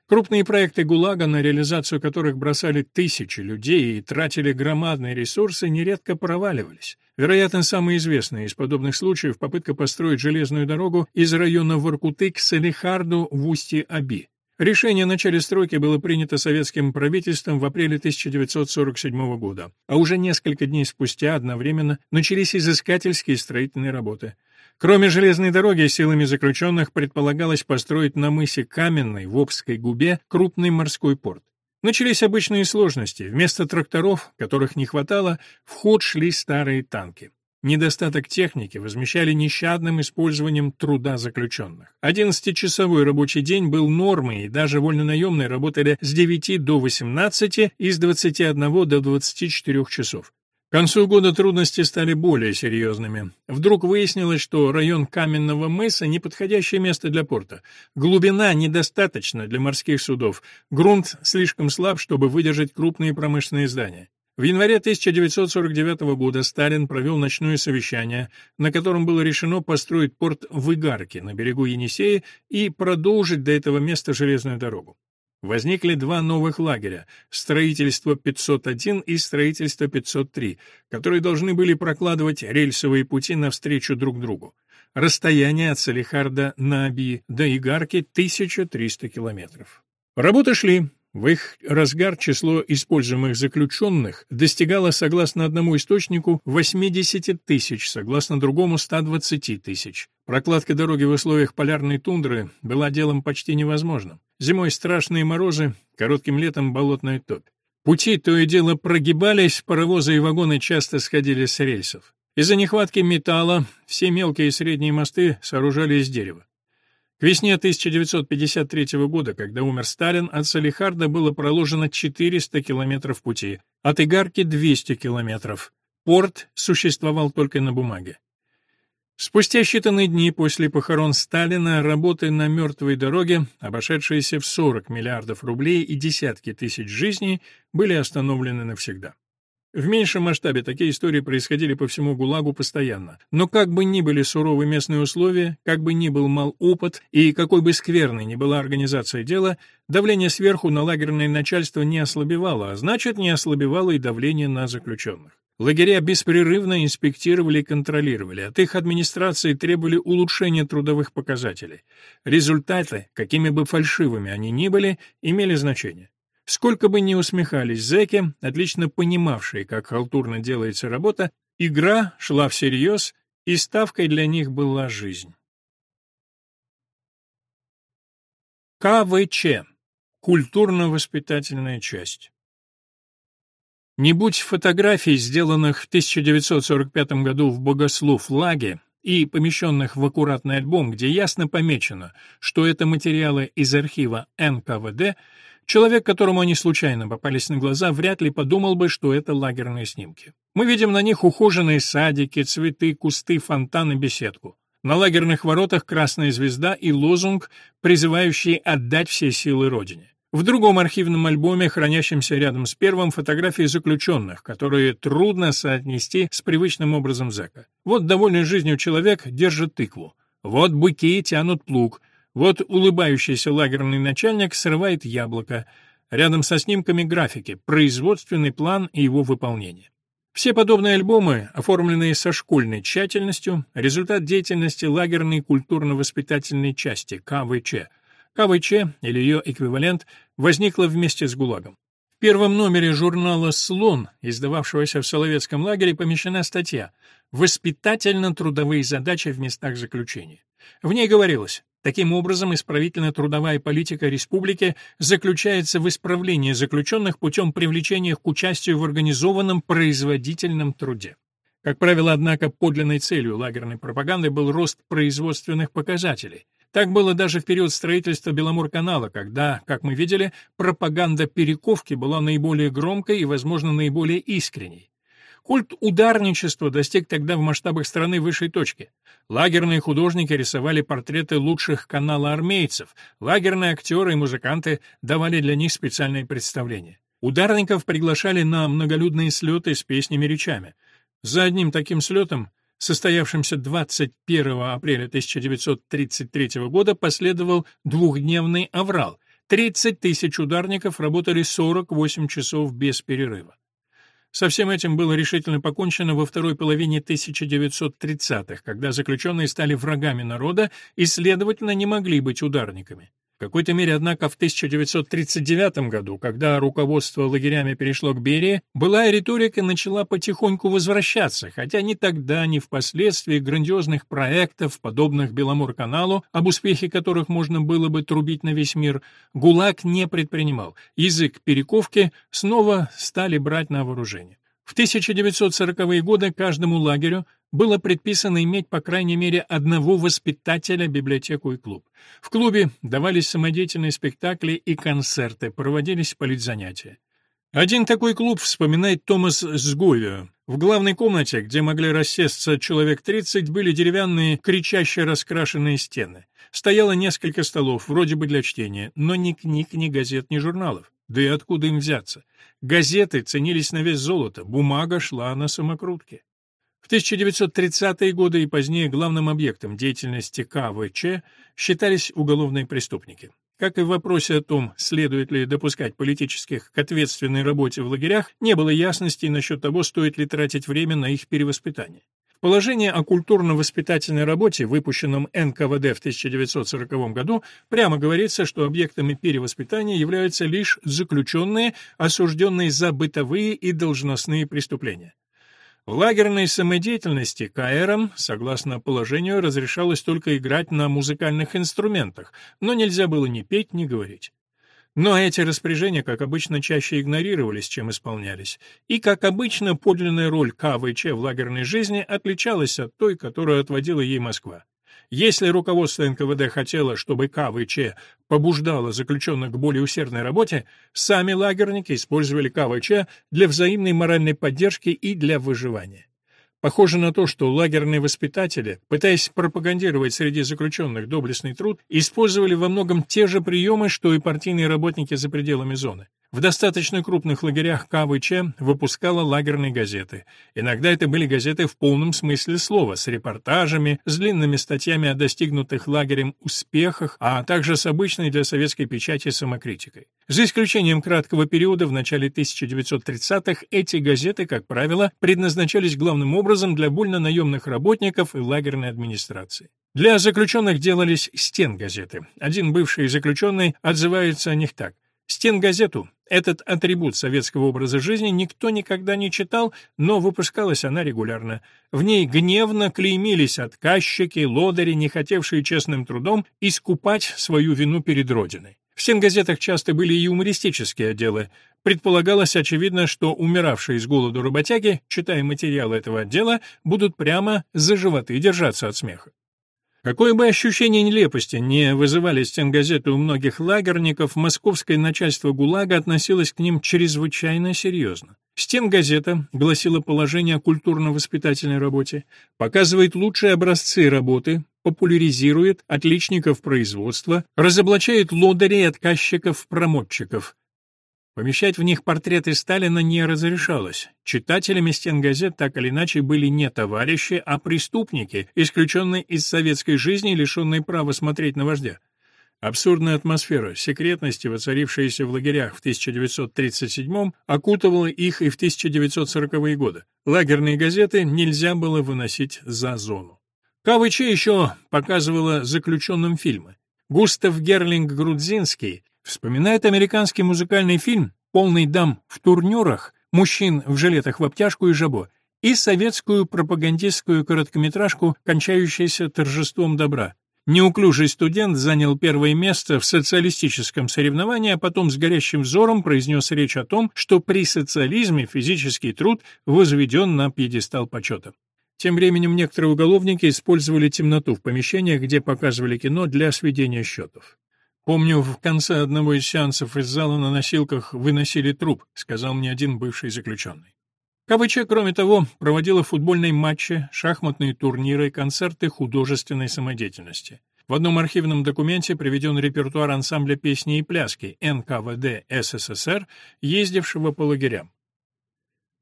Крупные проекты ГУЛАГа, на реализацию которых бросали тысячи людей и тратили громадные ресурсы, нередко проваливались. Вероятно, самая известная из подобных случаев — попытка построить железную дорогу из района Воркуты к Салихарду в устье Аби. Решение о начале стройки было принято советским правительством в апреле 1947 года, а уже несколько дней спустя одновременно начались изыскательские строительные работы. Кроме железной дороги, силами заключенных предполагалось построить на мысе Каменной в Обской губе крупный морской порт. Начались обычные сложности. Вместо тракторов, которых не хватало, в ход шли старые танки. Недостаток техники возмещали нещадным использованием труда заключенных. Одиннадцатичасовой рабочий день был нормой, и даже вольнонаемные работали с 9 до 18 и с 21 до 24 часов. К концу года трудности стали более серьезными. Вдруг выяснилось, что район Каменного мыса — неподходящее место для порта. Глубина недостаточна для морских судов. Грунт слишком слаб, чтобы выдержать крупные промышленные здания. В январе 1949 года Сталин провел ночное совещание, на котором было решено построить порт в Игарке на берегу Енисея и продолжить до этого места железную дорогу. Возникли два новых лагеря — строительство 501 и строительство 503, которые должны были прокладывать рельсовые пути навстречу друг другу. Расстояние от Салихарда на Аби до Игарки — 1300 километров. Работы шли. В их разгар число используемых заключенных достигало, согласно одному источнику, 80 тысяч, согласно другому — 120 тысяч. Прокладка дороги в условиях полярной тундры была делом почти невозможным. Зимой страшные морозы, коротким летом болотная топь. Пути то и дело прогибались, паровозы и вагоны часто сходили с рельсов. Из-за нехватки металла все мелкие и средние мосты сооружали из дерева. К весне 1953 года, когда умер Сталин, от Салихарда было проложено 400 километров пути, от Игарки — 200 километров. Порт существовал только на бумаге. Спустя считанные дни после похорон Сталина работы на мертвой дороге, обошедшиеся в 40 миллиардов рублей и десятки тысяч жизней, были остановлены навсегда. В меньшем масштабе такие истории происходили по всему ГУЛАГу постоянно. Но как бы ни были суровы местные условия, как бы ни был мал опыт и какой бы скверной ни была организация дела, давление сверху на лагерное начальство не ослабевало, а значит, не ослабевало и давление на заключенных. Лагеря беспрерывно инспектировали и контролировали, от их администрации требовали улучшения трудовых показателей. Результаты, какими бы фальшивыми они ни были, имели значение. Сколько бы ни усмехались зэки, отлично понимавшие, как халтурно делается работа, игра шла всерьез, и ставкой для них была жизнь. КВЧ. Культурно-воспитательная часть. Не будь фотографий, сделанных в 1945 году в Богослов-Лаге и помещенных в аккуратный альбом, где ясно помечено, что это материалы из архива НКВД, Человек, которому они случайно попались на глаза, вряд ли подумал бы, что это лагерные снимки. Мы видим на них ухоженные садики, цветы, кусты, фонтаны, беседку. На лагерных воротах красная звезда и лозунг, призывающий отдать все силы Родине. В другом архивном альбоме, хранящемся рядом с первым, фотографии заключенных, которые трудно соотнести с привычным образом зэка. Вот довольный жизнью человек держит тыкву. Вот быки тянут плуг — вот улыбающийся лагерный начальник срывает яблоко. Рядом со снимками графики, производственный план и его выполнение. Все подобные альбомы, оформленные со школьной тщательностью, результат деятельности лагерной культурно-воспитательной части КВЧ. КВЧ, или ее эквивалент, возникла вместе с ГУЛАГом. В первом номере журнала «Слон», издававшегося в Соловецком лагере, помещена статья «Воспитательно-трудовые задачи в местах заключения». В ней говорилось Таким образом, исправительно-трудовая политика республики заключается в исправлении заключенных путем привлечения их к участию в организованном производительном труде. Как правило, однако, подлинной целью лагерной пропаганды был рост производственных показателей. Так было даже в период строительства Беломорканала, когда, как мы видели, пропаганда перековки была наиболее громкой и, возможно, наиболее искренней. Культ ударничества достиг тогда в масштабах страны высшей точки. Лагерные художники рисовали портреты лучших канала армейцев, лагерные актеры и музыканты давали для них специальные представления. Ударников приглашали на многолюдные слеты с песнями-речами. За одним таким слетом, состоявшимся 21 апреля 1933 года, последовал двухдневный аврал. 30 тысяч ударников работали 48 часов без перерыва. Со всем этим было решительно покончено во второй половине 1930-х, когда заключенные стали врагами народа и, следовательно, не могли быть ударниками. В какой-то мере, однако, в 1939 году, когда руководство лагерями перешло к Берии, былая риторика начала потихоньку возвращаться, хотя ни тогда, ни впоследствии грандиозных проектов, подобных Беломор-каналу, об успехе которых можно было бы трубить на весь мир, ГУЛАГ не предпринимал. Язык перековки снова стали брать на вооружение. В 1940-е годы каждому лагерю было предписано иметь по крайней мере одного воспитателя, библиотеку и клуб. В клубе давались самодеятельные спектакли и концерты, проводились политзанятия. Один такой клуб вспоминает Томас Сговио. В главной комнате, где могли рассесться человек 30, были деревянные, кричаще раскрашенные стены. Стояло несколько столов, вроде бы для чтения, но ни книг, ни газет, ни журналов. Да и откуда им взяться? Газеты ценились на вес золота, бумага шла на самокрутке. В 1930-е годы и позднее главным объектом деятельности КВЧ считались уголовные преступники. Как и в вопросе о том, следует ли допускать политических к ответственной работе в лагерях, не было ясности насчет того, стоит ли тратить время на их перевоспитание. В положении о культурно-воспитательной работе, выпущенном НКВД в 1940 году, прямо говорится, что объектами перевоспитания являются лишь заключенные, осужденные за бытовые и должностные преступления. В лагерной самодеятельности КРам, согласно положению, разрешалось только играть на музыкальных инструментах, но нельзя было ни петь, ни говорить. Но эти распоряжения, как обычно, чаще игнорировались, чем исполнялись. И, как обычно, подлинная роль КВЧ в лагерной жизни отличалась от той, которую отводила ей Москва. Если руководство НКВД хотело, чтобы КВЧ побуждало заключенных к более усердной работе, сами лагерники использовали КВЧ для взаимной моральной поддержки и для выживания. Похоже на то, что лагерные воспитатели, пытаясь пропагандировать среди заключенных доблестный труд, использовали во многом те же приемы, что и партийные работники за пределами зоны. В достаточно крупных лагерях КВЧ выпускала лагерные газеты. Иногда это были газеты в полном смысле слова, с репортажами, с длинными статьями о достигнутых лагерем успехах, а также с обычной для советской печати самокритикой. За исключением краткого периода в начале 1930-х эти газеты, как правило, предназначались главным образом для вольно-наемных работников и лагерной администрации. Для заключенных делались стенгазеты. Один бывший заключенный отзывается о них так. Стенгазету, этот атрибут советского образа жизни, никто никогда не читал, но выпускалась она регулярно. В ней гневно клеймились отказчики, лодыри, не хотевшие честным трудом искупать свою вину перед Родиной. В стенгазетах часто были и юмористические отделы. Предполагалось, очевидно, что умиравшие с голоду работяги, читая материалы этого отдела, будут прямо за животы держаться от смеха. Какое бы ощущение нелепости не вызывали стенгазеты у многих лагерников, московское начальство ГУЛАГа относилось к ним чрезвычайно серьезно. Стенгазета гласила положение о культурно-воспитательной работе, показывает лучшие образцы работы, популяризирует отличников производства, разоблачает лодырей, отказчиков, промотчиков, Помещать в них портреты Сталина не разрешалось. Читателями стенгазет так или иначе были не товарищи, а преступники, исключенные из советской жизни и лишенные права смотреть на вождя. Абсурдная атмосфера секретности, воцарившаяся в лагерях в 1937-м, окутывала их и в 1940-е годы. Лагерные газеты нельзя было выносить за зону. КВЧ еще показывала заключенным фильмы. Густав Герлинг-Грудзинский Вспоминает американский музыкальный фильм «Полный дам в турнюрах», мужчин в жилетах в обтяжку и жабо, и советскую пропагандистскую короткометражку, кончающуюся торжеством добра. Неуклюжий студент занял первое место в социалистическом соревновании, а потом с горящим взором произнес речь о том, что при социализме физический труд возведен на пьедестал почета. Тем временем некоторые уголовники использовали темноту в помещениях, где показывали кино для сведения счетов. «Помню, в конце одного из сеансов из зала на носилках выносили труп», — сказал мне один бывший заключенный. КВЧ, кроме того, проводила футбольные матчи, шахматные турниры, концерты художественной самодеятельности. В одном архивном документе приведен репертуар ансамбля песни и пляски НКВД СССР, ездившего по лагерям.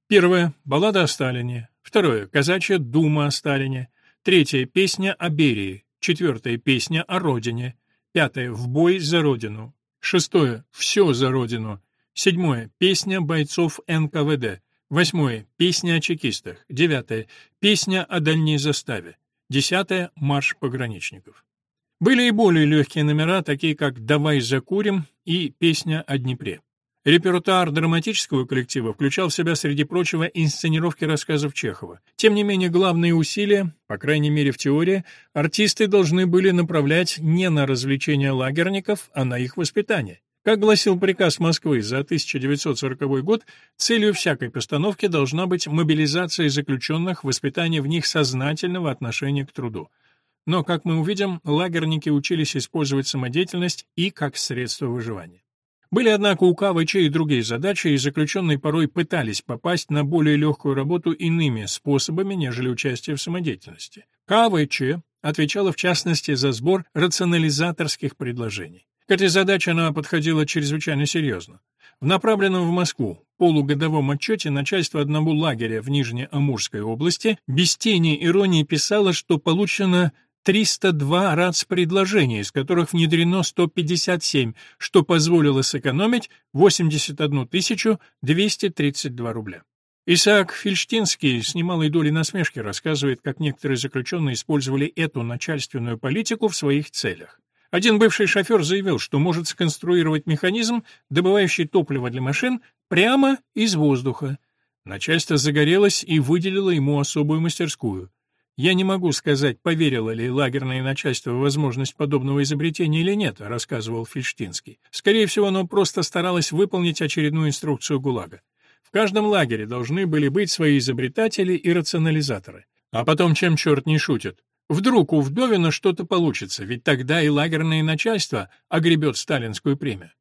Первое — баллада о Сталине. Второе — казачья дума о Сталине. Третье — песня о Берии. Четвертое — песня о Родине. Пятое. В бой за Родину. Шестое. Все за Родину. Седьмое. Песня бойцов НКВД. Восьмое. Песня о чекистах. Девятое. Песня о дальней заставе. Десятое. Марш пограничников. Были и более легкие номера, такие как «Давай закурим» и «Песня о Днепре». Репертуар драматического коллектива включал в себя, среди прочего, инсценировки рассказов Чехова. Тем не менее, главные усилия, по крайней мере в теории, артисты должны были направлять не на развлечения лагерников, а на их воспитание. Как гласил приказ Москвы за 1940 год, целью всякой постановки должна быть мобилизация заключенных, воспитание в них сознательного отношения к труду. Но, как мы увидим, лагерники учились использовать самодеятельность и как средство выживания. Были, однако, у КВЧ и другие задачи, и заключенные порой пытались попасть на более легкую работу иными способами, нежели участие в самодеятельности. КВЧ отвечала, в частности, за сбор рационализаторских предложений. К этой задаче она подходила чрезвычайно серьезно. В направленном в Москву полугодовом отчете начальство одного лагеря в Нижнеамурской области без тени иронии писало, что получено 302 РАЦ-предложений, из которых внедрено 157, что позволило сэкономить 81 232 рубля. Исаак Фильштинский с немалой долей насмешки рассказывает, как некоторые заключенные использовали эту начальственную политику в своих целях. Один бывший шофер заявил, что может сконструировать механизм, добывающий топливо для машин, прямо из воздуха. Начальство загорелось и выделило ему особую мастерскую. Я не могу сказать, поверило ли лагерное начальство в возможность подобного изобретения или нет, рассказывал Фельштинский. Скорее всего, оно просто старалось выполнить очередную инструкцию ГУЛАГа. В каждом лагере должны были быть свои изобретатели и рационализаторы. А потом, чем черт не шутит, вдруг у Вдовина что-то получится, ведь тогда и лагерное начальство огребет сталинскую премию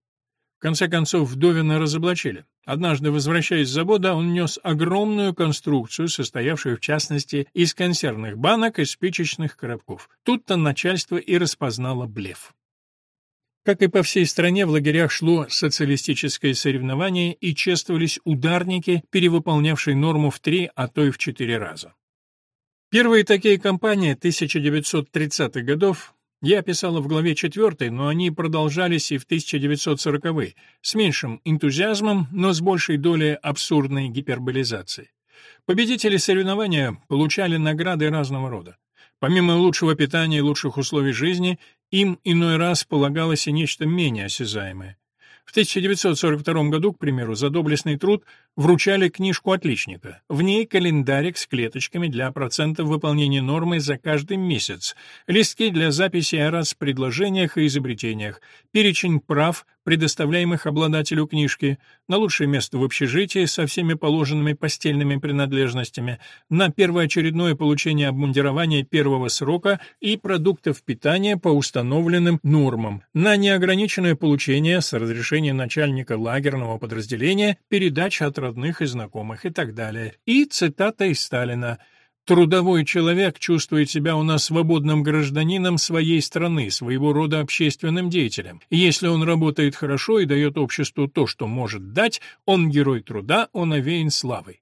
конце концов, Вдовина разоблачили. Однажды, возвращаясь с завода, он нес огромную конструкцию, состоявшую, в частности, из консервных банок и спичечных коробков. Тут-то начальство и распознало блеф. Как и по всей стране, в лагерях шло социалистическое соревнование и чествовались ударники, перевыполнявшие норму в три, а то и в четыре раза. Первые такие кампании 1930-х годов я писала в главе 4, но они продолжались и в 1940-е, с меньшим энтузиазмом, но с большей долей абсурдной гиперболизации. Победители соревнования получали награды разного рода. Помимо лучшего питания и лучших условий жизни, им иной раз полагалось и нечто менее осязаемое. В 1942 году, к примеру, за доблестный труд вручали книжку отличника. В ней календарик с клеточками для процентов выполнения нормы за каждый месяц, листки для записи о предложениях и изобретениях, перечень прав, предоставляемых обладателю книжки, на лучшее место в общежитии со всеми положенными постельными принадлежностями, на первоочередное получение обмундирования первого срока и продуктов питания по установленным нормам, на неограниченное получение с разрешения начальника лагерного подразделения передач от родных и знакомых и так далее. И цитата из Сталина Трудовой человек чувствует себя у нас свободным гражданином своей страны, своего рода общественным деятелем. Если он работает хорошо и дает обществу то, что может дать, он герой труда, он овеян славой.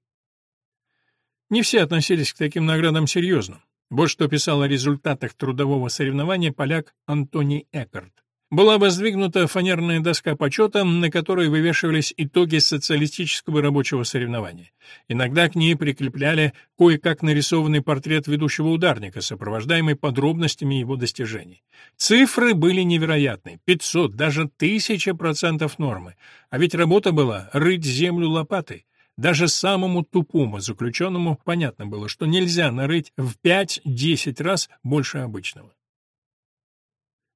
Не все относились к таким наградам серьезно. Вот что писал о результатах трудового соревнования поляк Антоний Эккарт. Была воздвигнута фанерная доска почета, на которой вывешивались итоги социалистического рабочего соревнования. Иногда к ней прикрепляли кое-как нарисованный портрет ведущего ударника, сопровождаемый подробностями его достижений. Цифры были невероятны — 500, даже 1000 процентов нормы. А ведь работа была рыть землю лопатой. Даже самому тупому заключенному понятно было, что нельзя нарыть в 5-10 раз больше обычного.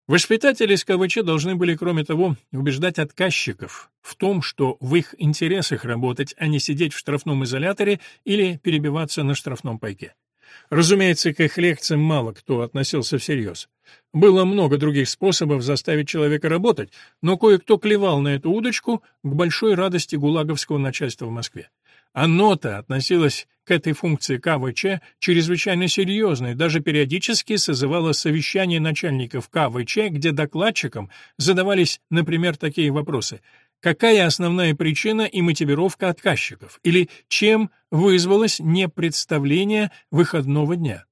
Воспитатели СКВЧ должны были, кроме того, убеждать отказчиков в том, что в их интересах работать, а не сидеть в штрафном изоляторе или перебиваться на штрафном пайке. Разумеется, к их лекциям мало кто относился всерьез. Было много других способов заставить человека работать, но кое-кто клевал на эту удочку к большой радости гулаговского начальства в Москве. Оно-то относилось к этой функции КВЧ чрезвычайно серьезно и даже периодически созывало совещание начальников КВЧ, где докладчикам задавались, например, такие вопросы. Какая основная причина и мотивировка отказчиков? Или чем вызвалось непредставление выходного дня?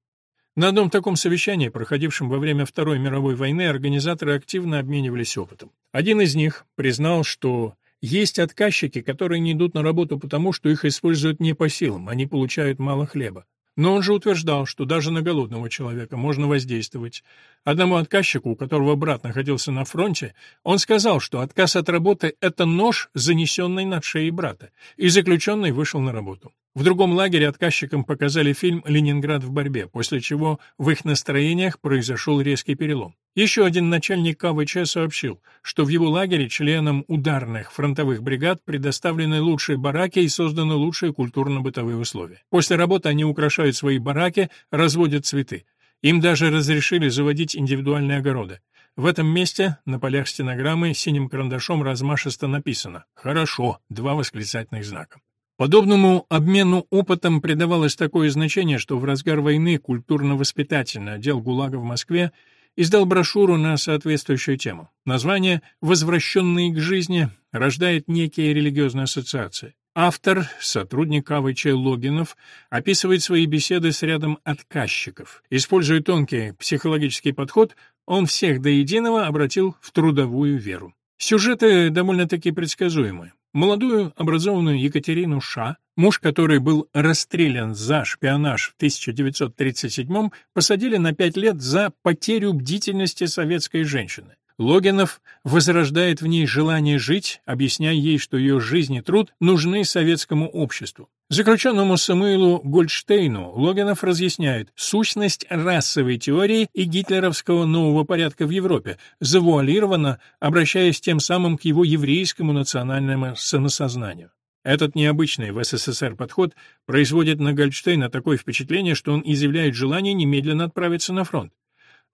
На одном таком совещании, проходившем во время Второй мировой войны, организаторы активно обменивались опытом. Один из них признал, что Есть отказчики, которые не идут на работу потому, что их используют не по силам, они получают мало хлеба. Но он же утверждал, что даже на голодного человека можно воздействовать. Одному отказчику, у которого брат находился на фронте, он сказал, что отказ от работы — это нож, занесенный над шеей брата, и заключенный вышел на работу. В другом лагере отказчикам показали фильм «Ленинград в борьбе», после чего в их настроениях произошел резкий перелом. Еще один начальник КВЧ сообщил, что в его лагере членам ударных фронтовых бригад предоставлены лучшие бараки и созданы лучшие культурно-бытовые условия. После работы они украшают свои бараки, разводят цветы. Им даже разрешили заводить индивидуальные огороды. В этом месте на полях стенограммы синим карандашом размашисто написано «Хорошо» — два восклицательных знака. Подобному обмену опытом придавалось такое значение, что в разгар войны культурно-воспитательный отдел ГУЛАГа в Москве издал брошюру на соответствующую тему. Название «Возвращенные к жизни» рождает некие религиозные ассоциации. Автор, сотрудник АВЧ Логинов, описывает свои беседы с рядом отказчиков. Используя тонкий психологический подход, он всех до единого обратил в трудовую веру. Сюжеты довольно-таки предсказуемы. Молодую, образованную Екатерину Ша, муж которой был расстрелян за шпионаж в 1937 посадили на пять лет за потерю бдительности советской женщины. Логинов возрождает в ней желание жить, объясняя ей, что ее жизнь и труд нужны советскому обществу. Заключенному Самуилу Гольдштейну Логинов разъясняет сущность расовой теории и гитлеровского нового порядка в Европе, завуалированно обращаясь тем самым к его еврейскому национальному самосознанию. Этот необычный в СССР подход производит на Гольдштейна такое впечатление, что он изъявляет желание немедленно отправиться на фронт.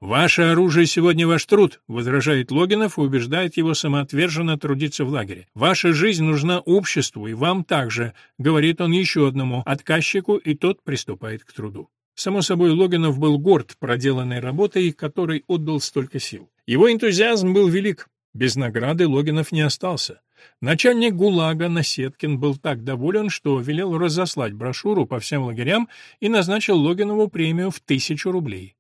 «Ваше оружие сегодня ваш труд», — возражает Логинов и убеждает его самоотверженно трудиться в лагере. «Ваша жизнь нужна обществу, и вам также», — говорит он еще одному отказчику, и тот приступает к труду. Само собой, Логинов был горд проделанной работой, которой отдал столько сил. Его энтузиазм был велик. Без награды Логинов не остался. Начальник ГУЛАГа Насеткин был так доволен, что велел разослать брошюру по всем лагерям и назначил Логинову премию в тысячу рублей.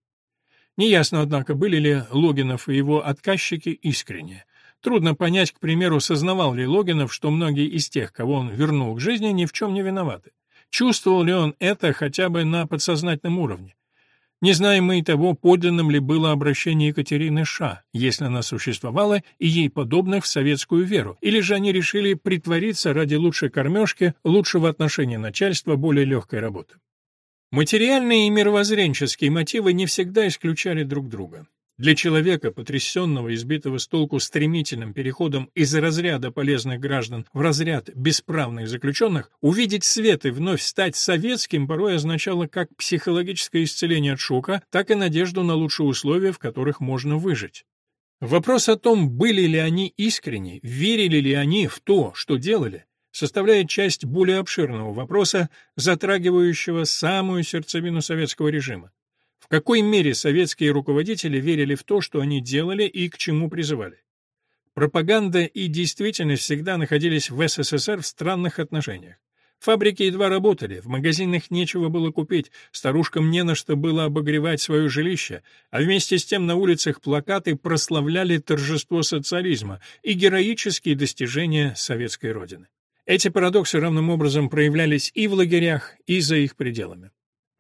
Неясно, однако, были ли Логинов и его отказчики искренне. Трудно понять, к примеру, сознавал ли Логинов, что многие из тех, кого он вернул к жизни, ни в чем не виноваты. Чувствовал ли он это хотя бы на подсознательном уровне? Не знаем мы и того, подлинным ли было обращение Екатерины Ша, если она существовала, и ей подобных в советскую веру, или же они решили притвориться ради лучшей кормежки, лучшего отношения начальства, более легкой работы. Материальные и мировоззренческие мотивы не всегда исключали друг друга. Для человека, потрясенного и сбитого с толку стремительным переходом из разряда полезных граждан в разряд бесправных заключенных, увидеть свет и вновь стать советским порой означало как психологическое исцеление от шока, так и надежду на лучшие условия, в которых можно выжить. Вопрос о том, были ли они искренни, верили ли они в то, что делали, составляет часть более обширного вопроса, затрагивающего самую сердцевину советского режима. В какой мере советские руководители верили в то, что они делали и к чему призывали? Пропаганда и действительность всегда находились в СССР в странных отношениях. Фабрики едва работали, в магазинах нечего было купить, старушкам не на что было обогревать свое жилище, а вместе с тем на улицах плакаты прославляли торжество социализма и героические достижения советской родины. Эти парадоксы равным образом проявлялись и в лагерях, и за их пределами.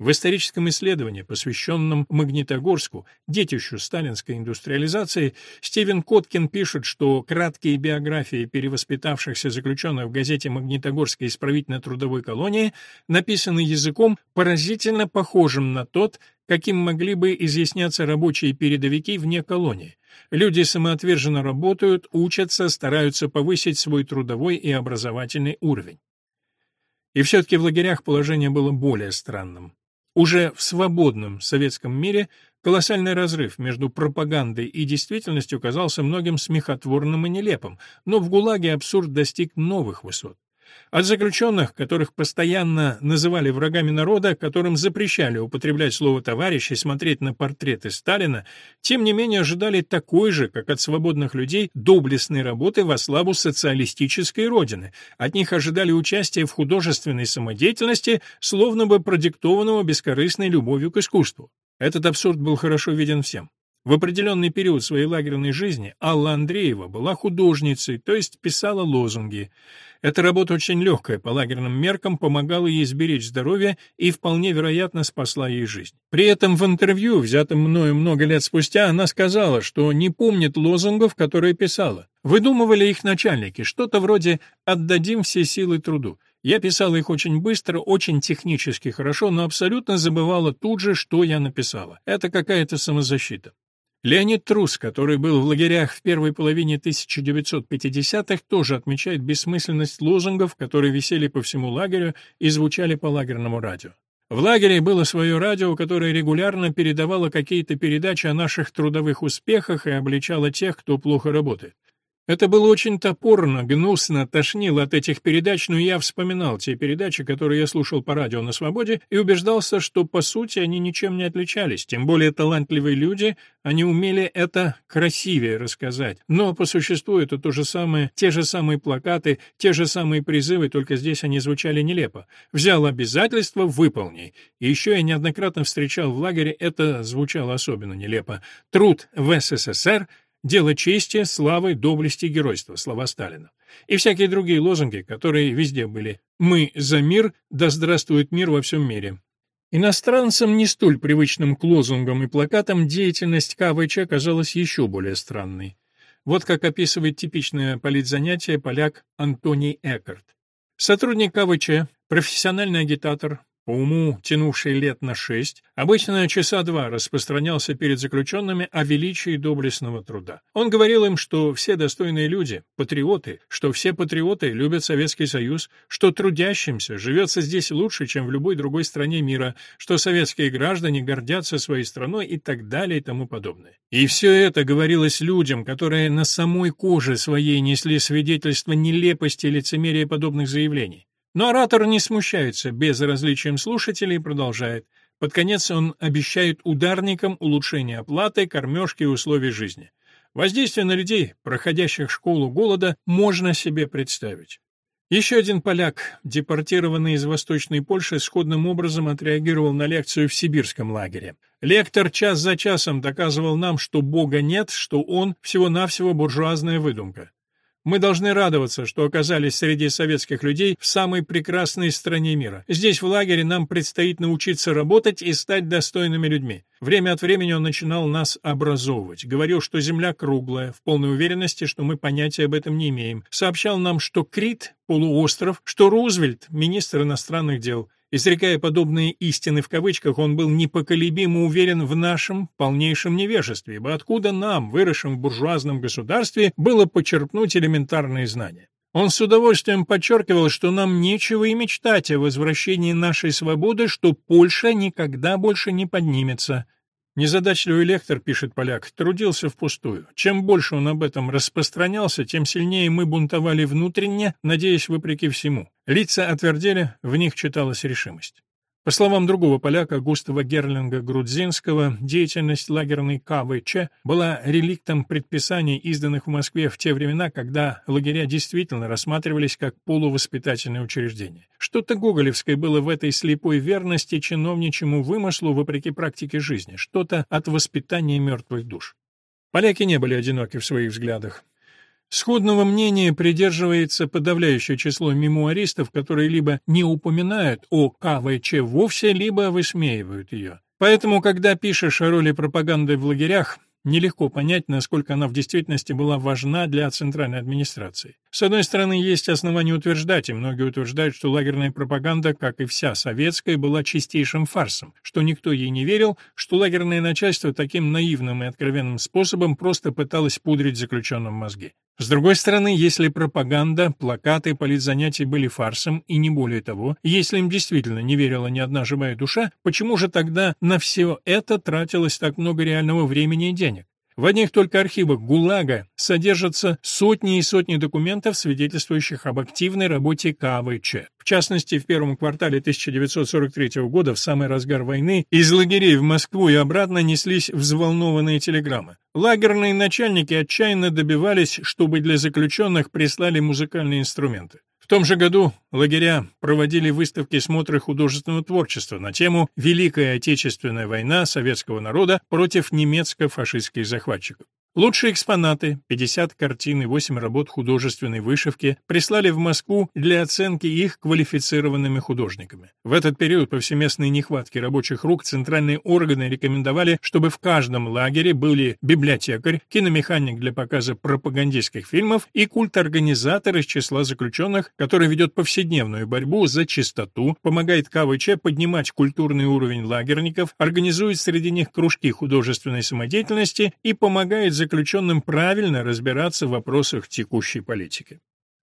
В историческом исследовании, посвященном Магнитогорску, детищу сталинской индустриализации, Стивен Коткин пишет, что краткие биографии перевоспитавшихся заключенных в газете Магнитогорской исправительно-трудовой колонии написаны языком, поразительно похожим на тот, каким могли бы изъясняться рабочие передовики вне колонии. Люди самоотверженно работают, учатся, стараются повысить свой трудовой и образовательный уровень. И все-таки в лагерях положение было более странным. Уже в свободном советском мире колоссальный разрыв между пропагандой и действительностью казался многим смехотворным и нелепым, но в ГУЛАГе абсурд достиг новых высот. От заключенных, которых постоянно называли врагами народа, которым запрещали употреблять слово «товарищ» и смотреть на портреты Сталина, тем не менее ожидали такой же, как от свободных людей, доблестной работы во славу социалистической родины. От них ожидали участия в художественной самодеятельности, словно бы продиктованного бескорыстной любовью к искусству. Этот абсурд был хорошо виден всем. В определенный период своей лагерной жизни Алла Андреева была художницей, то есть писала лозунги. Эта работа очень легкая по лагерным меркам, помогала ей сберечь здоровье и вполне вероятно спасла ей жизнь. При этом в интервью, взятом мною много лет спустя, она сказала, что не помнит лозунгов, которые писала. Выдумывали их начальники, что-то вроде «отдадим все силы труду». Я писала их очень быстро, очень технически хорошо, но абсолютно забывала тут же, что я написала. Это какая-то самозащита. Леонид Трус, который был в лагерях в первой половине 1950-х, тоже отмечает бессмысленность лозунгов, которые висели по всему лагерю и звучали по лагерному радио. В лагере было свое радио, которое регулярно передавало какие-то передачи о наших трудовых успехах и обличало тех, кто плохо работает. Это было очень топорно, гнусно, тошнило от этих передач, но я вспоминал те передачи, которые я слушал по радио на свободе, и убеждался, что по сути они ничем не отличались. Тем более талантливые люди, они умели это красивее рассказать. Но по существу это то же самое, те же самые плакаты, те же самые призывы, только здесь они звучали нелепо. Взял обязательство, выполни. И еще я неоднократно встречал в лагере, это звучало особенно нелепо. Труд в СССР — Дело чести, славы, доблести и геройства, слова Сталина. И всякие другие лозунги, которые везде были. «Мы за мир, да здравствует мир во всем мире». Иностранцам, не столь привычным к лозунгам и плакатам, деятельность КВЧ казалась еще более странной. Вот как описывает типичное политзанятие поляк Антоний Экарт. Сотрудник КВЧ, профессиональный агитатор, по уму тянувший лет на шесть, обычно часа два распространялся перед заключенными о величии доблестного труда. Он говорил им, что все достойные люди — патриоты, что все патриоты любят Советский Союз, что трудящимся живется здесь лучше, чем в любой другой стране мира, что советские граждане гордятся своей страной и так далее и тому подобное. И все это говорилось людям, которые на самой коже своей несли свидетельство нелепости и лицемерия подобных заявлений. Но оратор не смущается безразличием слушателей и продолжает. Под конец он обещает ударникам улучшение оплаты, кормежки и условий жизни. Воздействие на людей, проходящих школу голода, можно себе представить. Еще один поляк, депортированный из Восточной Польши, сходным образом отреагировал на лекцию в сибирском лагере. Лектор час за часом доказывал нам, что Бога нет, что он всего-навсего буржуазная выдумка. Мы должны радоваться, что оказались среди советских людей в самой прекрасной стране мира. Здесь, в лагере, нам предстоит научиться работать и стать достойными людьми. Время от времени он начинал нас образовывать. Говорил, что Земля круглая, в полной уверенности, что мы понятия об этом не имеем. Сообщал нам, что Крит — полуостров, что Рузвельт — министр иностранных дел — Изрекая подобные истины в кавычках, он был непоколебимо уверен в нашем полнейшем невежестве, ибо откуда нам, выросшим в буржуазном государстве, было почерпнуть элементарные знания? Он с удовольствием подчеркивал, что нам нечего и мечтать о возвращении нашей свободы, что Польша никогда больше не поднимется – Незадачливый лектор, пишет поляк, трудился впустую. Чем больше он об этом распространялся, тем сильнее мы бунтовали внутренне, надеясь вопреки всему. Лица отвердели, в них читалась решимость. По словам другого поляка Густава Герлинга Грудзинского, деятельность лагерной КВЧ была реликтом предписаний, изданных в Москве в те времена, когда лагеря действительно рассматривались как полувоспитательные учреждения. Что-то гоголевское было в этой слепой верности чиновничьему вымыслу вопреки практике жизни, что-то от воспитания мертвых душ. Поляки не были одиноки в своих взглядах. Сходного мнения придерживается подавляющее число мемуаристов, которые либо не упоминают о КВЧ вовсе, либо высмеивают ее. Поэтому, когда пишешь о роли пропаганды в лагерях, Нелегко понять, насколько она в действительности была важна для центральной администрации. С одной стороны, есть основания утверждать, и многие утверждают, что лагерная пропаганда, как и вся советская, была чистейшим фарсом, что никто ей не верил, что лагерное начальство таким наивным и откровенным способом просто пыталось пудрить заключенным мозги. С другой стороны, если пропаганда, плакаты, политзанятия были фарсом, и не более того, если им действительно не верила ни одна живая душа, почему же тогда на все это тратилось так много реального времени и денег? В одних только архивах ГУЛАГа содержатся сотни и сотни документов, свидетельствующих об активной работе КВЧ. В частности, в первом квартале 1943 года, в самый разгар войны, из лагерей в Москву и обратно неслись взволнованные телеграммы. Лагерные начальники отчаянно добивались, чтобы для заключенных прислали музыкальные инструменты том же году лагеря проводили выставки смотры художественного творчества на тему «Великая Отечественная война советского народа против немецко-фашистских захватчиков». Лучшие экспонаты, 50 картин и 8 работ художественной вышивки, прислали в Москву для оценки их квалифицированными художниками. В этот период повсеместной нехватки рабочих рук центральные органы рекомендовали, чтобы в каждом лагере были библиотекарь, киномеханик для показа пропагандистских фильмов и культ-организатор из числа заключенных, который ведет повседневную борьбу за чистоту, помогает КВЧ поднимать культурный уровень лагерников, организует среди них кружки художественной самодеятельности и помогает заключенным правильно разбираться в вопросах текущей политики.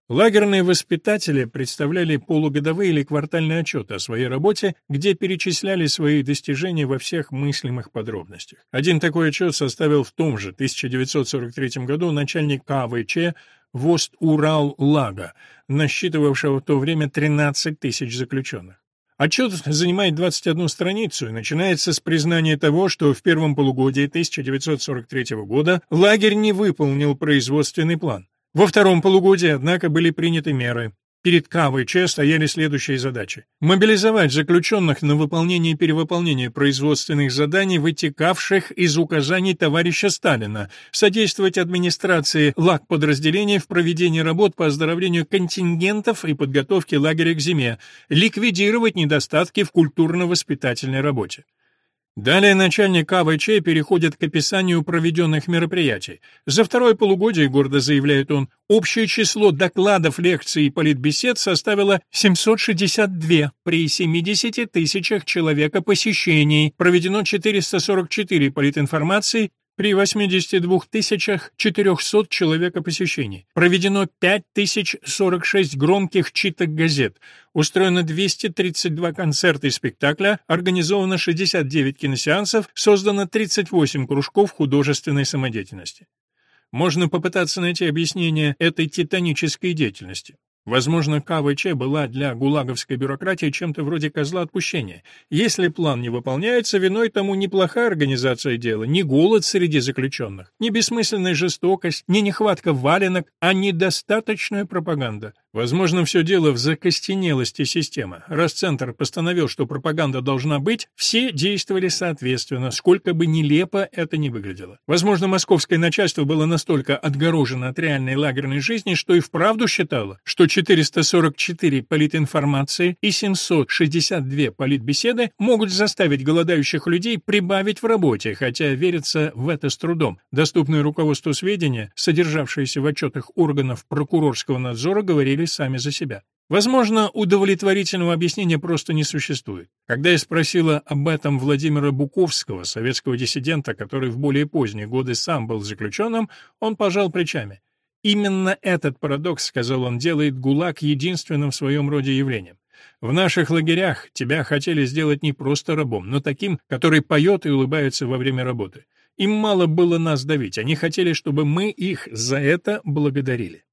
Лагерные воспитатели представляли полугодовые или квартальные отчеты о своей работе, где перечисляли свои достижения во всех мыслимых подробностях. Один такой отчет составил в том же 1943 году начальник КВЧ Вост-Урал-Лага, насчитывавшего в то время 13 тысяч заключенных. Отчет занимает 21 страницу и начинается с признания того, что в первом полугодии 1943 года лагерь не выполнил производственный план. Во втором полугодии, однако, были приняты меры. Перед КВЧ стояли следующие задачи. Мобилизовать заключенных на выполнение и перевыполнение производственных заданий, вытекавших из указаний товарища Сталина, содействовать администрации лагподразделений в проведении работ по оздоровлению контингентов и подготовке лагеря к зиме, ликвидировать недостатки в культурно-воспитательной работе. Далее начальник КВЧ переходит к описанию проведенных мероприятий. За второе полугодие, гордо заявляет он, общее число докладов, лекций и политбесед составило 762 при 70 тысячах человека посещений, проведено 444 политинформации при 82 400 человека посещений. Проведено 5046 громких читок газет. Устроено 232 концерта и спектакля, организовано 69 киносеансов, создано 38 кружков художественной самодеятельности. Можно попытаться найти объяснение этой титанической деятельности. Возможно, КВЧ была для гулаговской бюрократии чем-то вроде козла отпущения. Если план не выполняется, виной тому не плохая организация дела, не голод среди заключенных, не бессмысленная жестокость, не нехватка валенок, а недостаточная пропаганда. Возможно, все дело в закостенелости системы. Раз Центр постановил, что пропаганда должна быть, все действовали соответственно, сколько бы нелепо это ни выглядело. Возможно, московское начальство было настолько отгорожено от реальной лагерной жизни, что и вправду считало, что 444 политинформации и 762 политбеседы могут заставить голодающих людей прибавить в работе, хотя верится в это с трудом. Доступные руководству сведения, содержавшиеся в отчетах органов прокурорского надзора, говорили сами за себя. Возможно, удовлетворительного объяснения просто не существует. Когда я спросила об этом Владимира Буковского, советского диссидента, который в более поздние годы сам был заключенным, он пожал плечами. Именно этот парадокс, сказал он, делает ГУЛАГ единственным в своем роде явлением. В наших лагерях тебя хотели сделать не просто рабом, но таким, который поет и улыбается во время работы. Им мало было нас давить, они хотели, чтобы мы их за это благодарили.